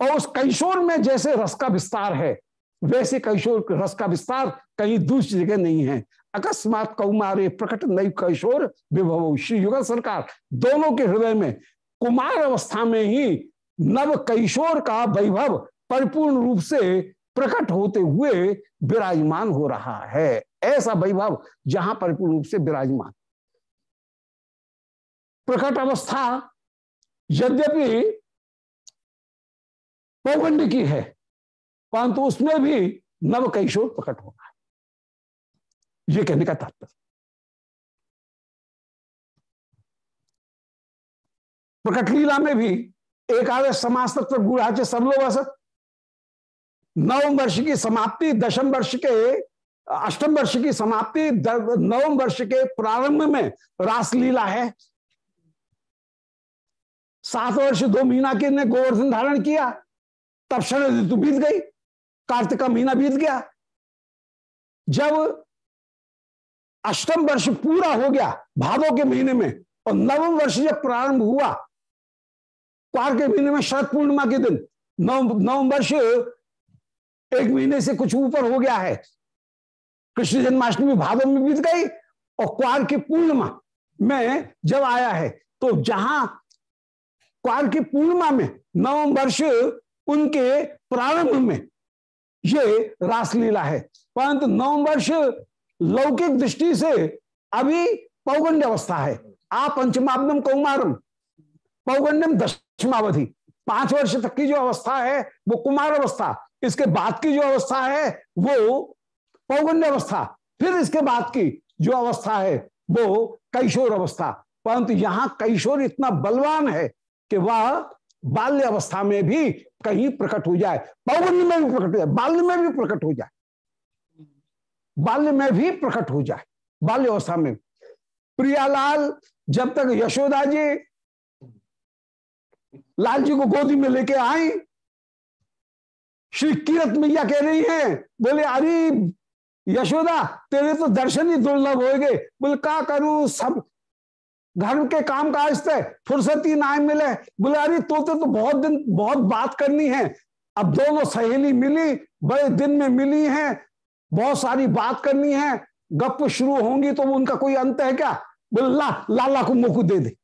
और उस कैशोर में जैसे रस का विस्तार है, वैसे कैशोर रस का विस्तार कहीं दूसरी जगह नहीं है। अकस्मात कौमारे प्रकट नई कैशोर विभव श्री युगल सरकार। दोनों के हृदय में कुमार अवस्था में ही नव कैशोर का वैभव परिपूर्ण रूप से प्रकट होते हुए विराजमान हो रहा है। ऐसा वैभव जहाँ परिपूर्ण रूप से विराजमान। प्रकट अवस्था यद्यपि पौगंड की है, परंतु उसमें भी नव कैशोर प्रकट होगा ये कहने का तात्पर्य। प्रकट लीला में भी एकादश समास तत्व गुणाचे सब लोग असत नवम वर्ष की समाप्ति, दशम वर्ष के, अष्टम वर्ष की समाप्ति नवम वर्ष के प्रारंभ में रासलीला है। सात वर्ष, दो महीना के ने गोवर्धन धारण किया। तब शरद ऋतु बीत गई, कार्तिक का महीना बीत गया। जब अष्टम वर्ष पूरा हो गया भादो के महीने में और नवम वर्ष जब प्रारंभ हुआ क्वार के महीने में शरद पूर्णिमा के दिन, नव, नवम वर्ष एक महीने से कुछ ऊपर हो गया है। कृष्ण जन्माष्टमी भादो में बीत गई और क्वार की पूर्णिमा में जब आया है तो जहाँ क्वार की पूर्णिमा में नवम वर्ष उनके प्रारंभ में ये रासलीला है। परंतु नवम वर्ष लौकिक दृष्टि से अभी पौगंड अवस्था है। आ पंचमाब्दम कौमारम। पौगंडम दशमावधि। पाँच वर्ष तक की जो अवस्था है, वो कुमार अवस्था। इसके बाद की जो अवस्था है, वो पौगंड अवस्था। फिर इसके बाद की जो अवस्था है, वो कैशोर अवस्था। परंतु यहाँ कैशोर इतना बलवान है कि वह बाल्य अवस्था में भी कहीं प्रकट हो जाए। पौगंड में भी प्रकट हो जाए। बाल्य में भी प्रकट हो जाए। बाल्य में भी प्रकट हो जाए, बाल्य अवस्था में। प्रियालाल, जब तक यशोदा जी लाल जी को गोदी में लेके आई, श्री कीरत मैया कह रही हैं, बोले, अरे, यशोदा, तेरे तो दर्शन ही दुर्लभ हो गए। बोले का करूँ? सब घर के काम काज थे फुर्सती ना मिले। बोले, अरे तो तो बहुत दिन, बहुत बात करनी है। अब दोनों सहेली मिली, बड़े दिन में मिली हैं। बहुत सारी बात करनी है, गप शुरू होंगी तो उनका कोई अंत है क्या? बोले, ला, लाला को मुख दे दे।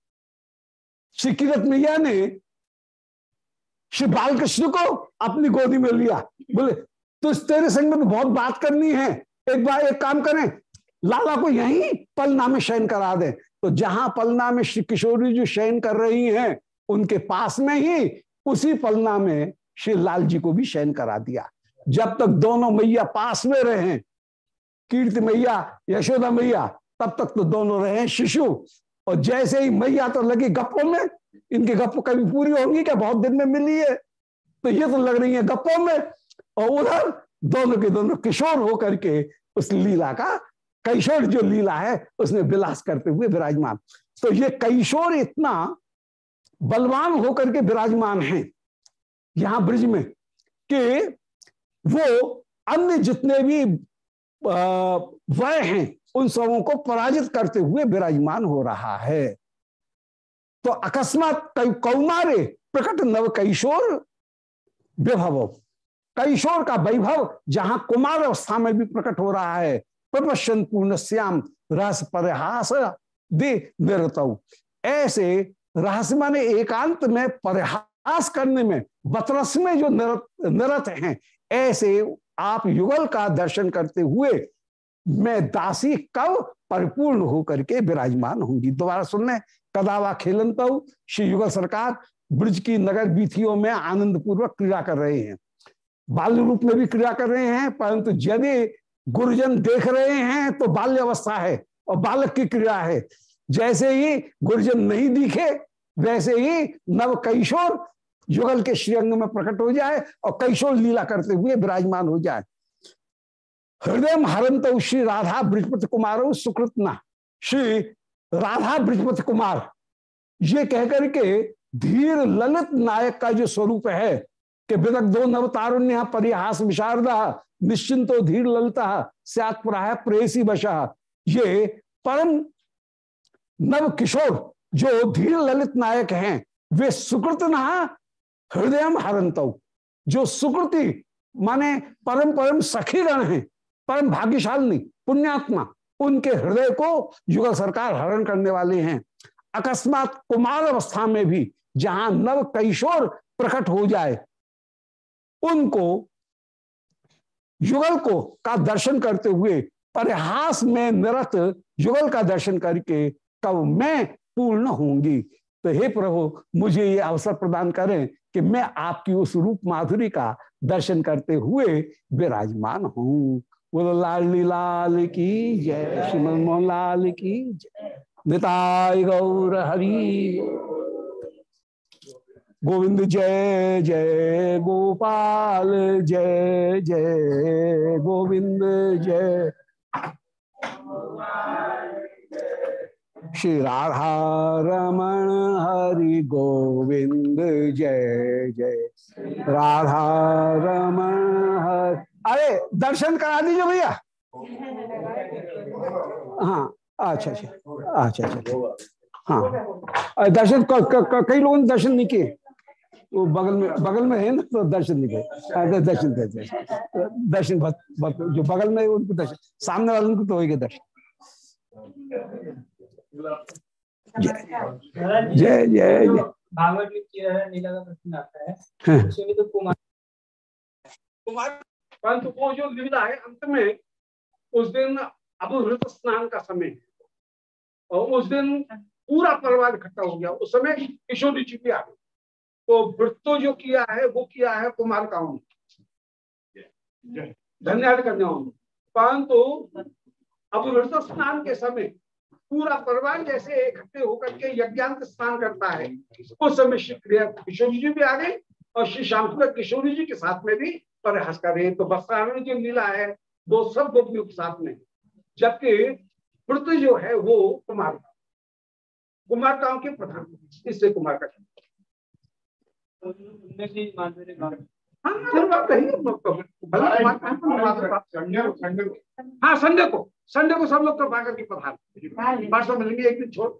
श्री किरत मैया ने श्री बालकृष्ण को अपनी गोदी में लिया। बोले तो इस तेरे संग में तो बहुत बात करनी है। एक बार एक काम करें, लाला को यहीं पलना में शयन करा दें। तो जहाँ पलना में श्री किशोरी जी शयन कर रही हैं, उनके पास में ही उसी पलना में श्री लाल जी को भी शयन करा दिया। जब तक दोनों मैया पास में रहे, कीर्ति मैया, यशोदा मैया, तब तक तो दोनों रहे शिशु। और जैसे ही मैया तो लगी गप्पों में, इनकी गप्प कभी पूरी होंगी क्या? बहुत दिन में मिली है। तो ये तो लग रही है गप्पों में। और उधर दोनों के दोनों किशोर होकर के उस लीला का, कैशोर जो लीला है, उसमें विलास करते हुए विराजमान। तो ये कैशोर इतना बलवान होकर के विराजमान है, यहाँ ब्रिज में, कि वो अन्य जितने भी वय हैं, उन सबों को पराजित करते हुए विराजमान हो रहा है। तो अकस्मात कौमारे प्रकट नव कैशोर विभव। कैशोर का वैभव जहाँ कुमार अवस्था में भी प्रकट हो रहा है प्रपश्चन पूर्ण श्याम रस परिहास दे निरत। ऐसे रहस्य माने एकांत में परिहास करने में, बतरस में जो निरत निरत हैं ऐसे आप युगल का दर्शन करते हुए मैं दासी कब परिपूर्ण होकर के विराजमान होंगी? दोबारा सुनने, कदावा खेलन तो श्री युगल सरकार, ब्रज की नगर बीथियों में आनंद पूर्वक क्रिया कर रहे हैं। बाल्य रूप में भी क्रिया कर रहे हैं, परंतु यदि गुरुजन देख रहे हैं तो बाल्य अवस्था है और बालक की क्रिया है। जैसे ही गुरुजन नहीं दिखे, वैसे ही नव कैशोर युगल के श्रीअंग में प्रकट हो जाए और कैशोर लीला करते हुए विराजमान हो जाए। हृदय हरंत श्री राधा ब्रजपति कुमार सुकृतना। श्री राधा ब्रजपति कुमार, ये कहकर के धीर ललित नायक का जो स्वरूप है कि विदक दो नव तारुण्य परिहास विशारदा, निश्चिंतो धीर ललता सत प्रेसी बशा ये परम नव किशोर जो धीर ललित नायक हैं, वे सुकृत नहा हृदय हरंत जो सुकृति, माने परम परम सखीगण हैं, परम भाग्यशाली पुण्यात्मा, उनके हृदय को युगल सरकार हरण करने वाले हैं। अकस्मात कुमार अवस्था में भी जहाँ नव कैशोर प्रकट हो जाए, उनको, युगल को का दर्शन करते हुए, परिहास में निरत युगल का दर्शन करके कब मैं पूर्ण होंगी। तो हे प्रभु, मुझे ये अवसर प्रदान करें कि मैं आपकी उस रूप माधुरी का दर्शन करते हुए विराजमान हूँ। बोलो लाली लाल की जय, श्रीमन मोहन लाल की जय। निताय गौर हरि। गोविंद जय जय गोपाल, जय जय गोविंद, जय। श्री राधा रमण हरि गोविंद जय जय। राधा रमण हरि अरे, दर्शन करा दीजिए भैया। हाँ अच्छा अच्छा अच्छा अच्छा हाँ। दर्शन कई लोगों ने दर्शन नहीं किए। वो बगल में बगल में है ना तो दर्शन नहीं किए। दर्शन दे दर्शन जो बगल में उनको दर्शन। सामने वाले उनको तो होगा दर्शन। जय जय जय। भागवत में नीला का प्रश्न आता है। उसमें तो कुमार। कुमार? परंतु वो जो लीला है अंत में उस दिन अभिवृत स्नान का समय और उस दिन पूरा परिवार इकट्ठा हो गया। उस समय किशोरी जी भी आ गई। तो वृत्तो जो किया है वो किया है कुमार काउन धन्यवाद करने परंतु अभिवृत स्नान के समय पूरा परिवार जैसे इकट्ठे होकर के यज्ञांत स्नान करता है। उस समय श्री किशोरी जी भी आ गई और श्री श्याम किशोरी जी के साथ में भी परिहास कर रहे तो वस्त्रारण जो लीला है वो सब गोपियों के साथ में। जबकि वृत्त जो है वो कुमार का कुमारताओं के प्रधान इससे कुमार का। हाँ संडे को संडे को। सब लोग तो करके के प्रधान परसों मिलेंगे एक दिन छोड़।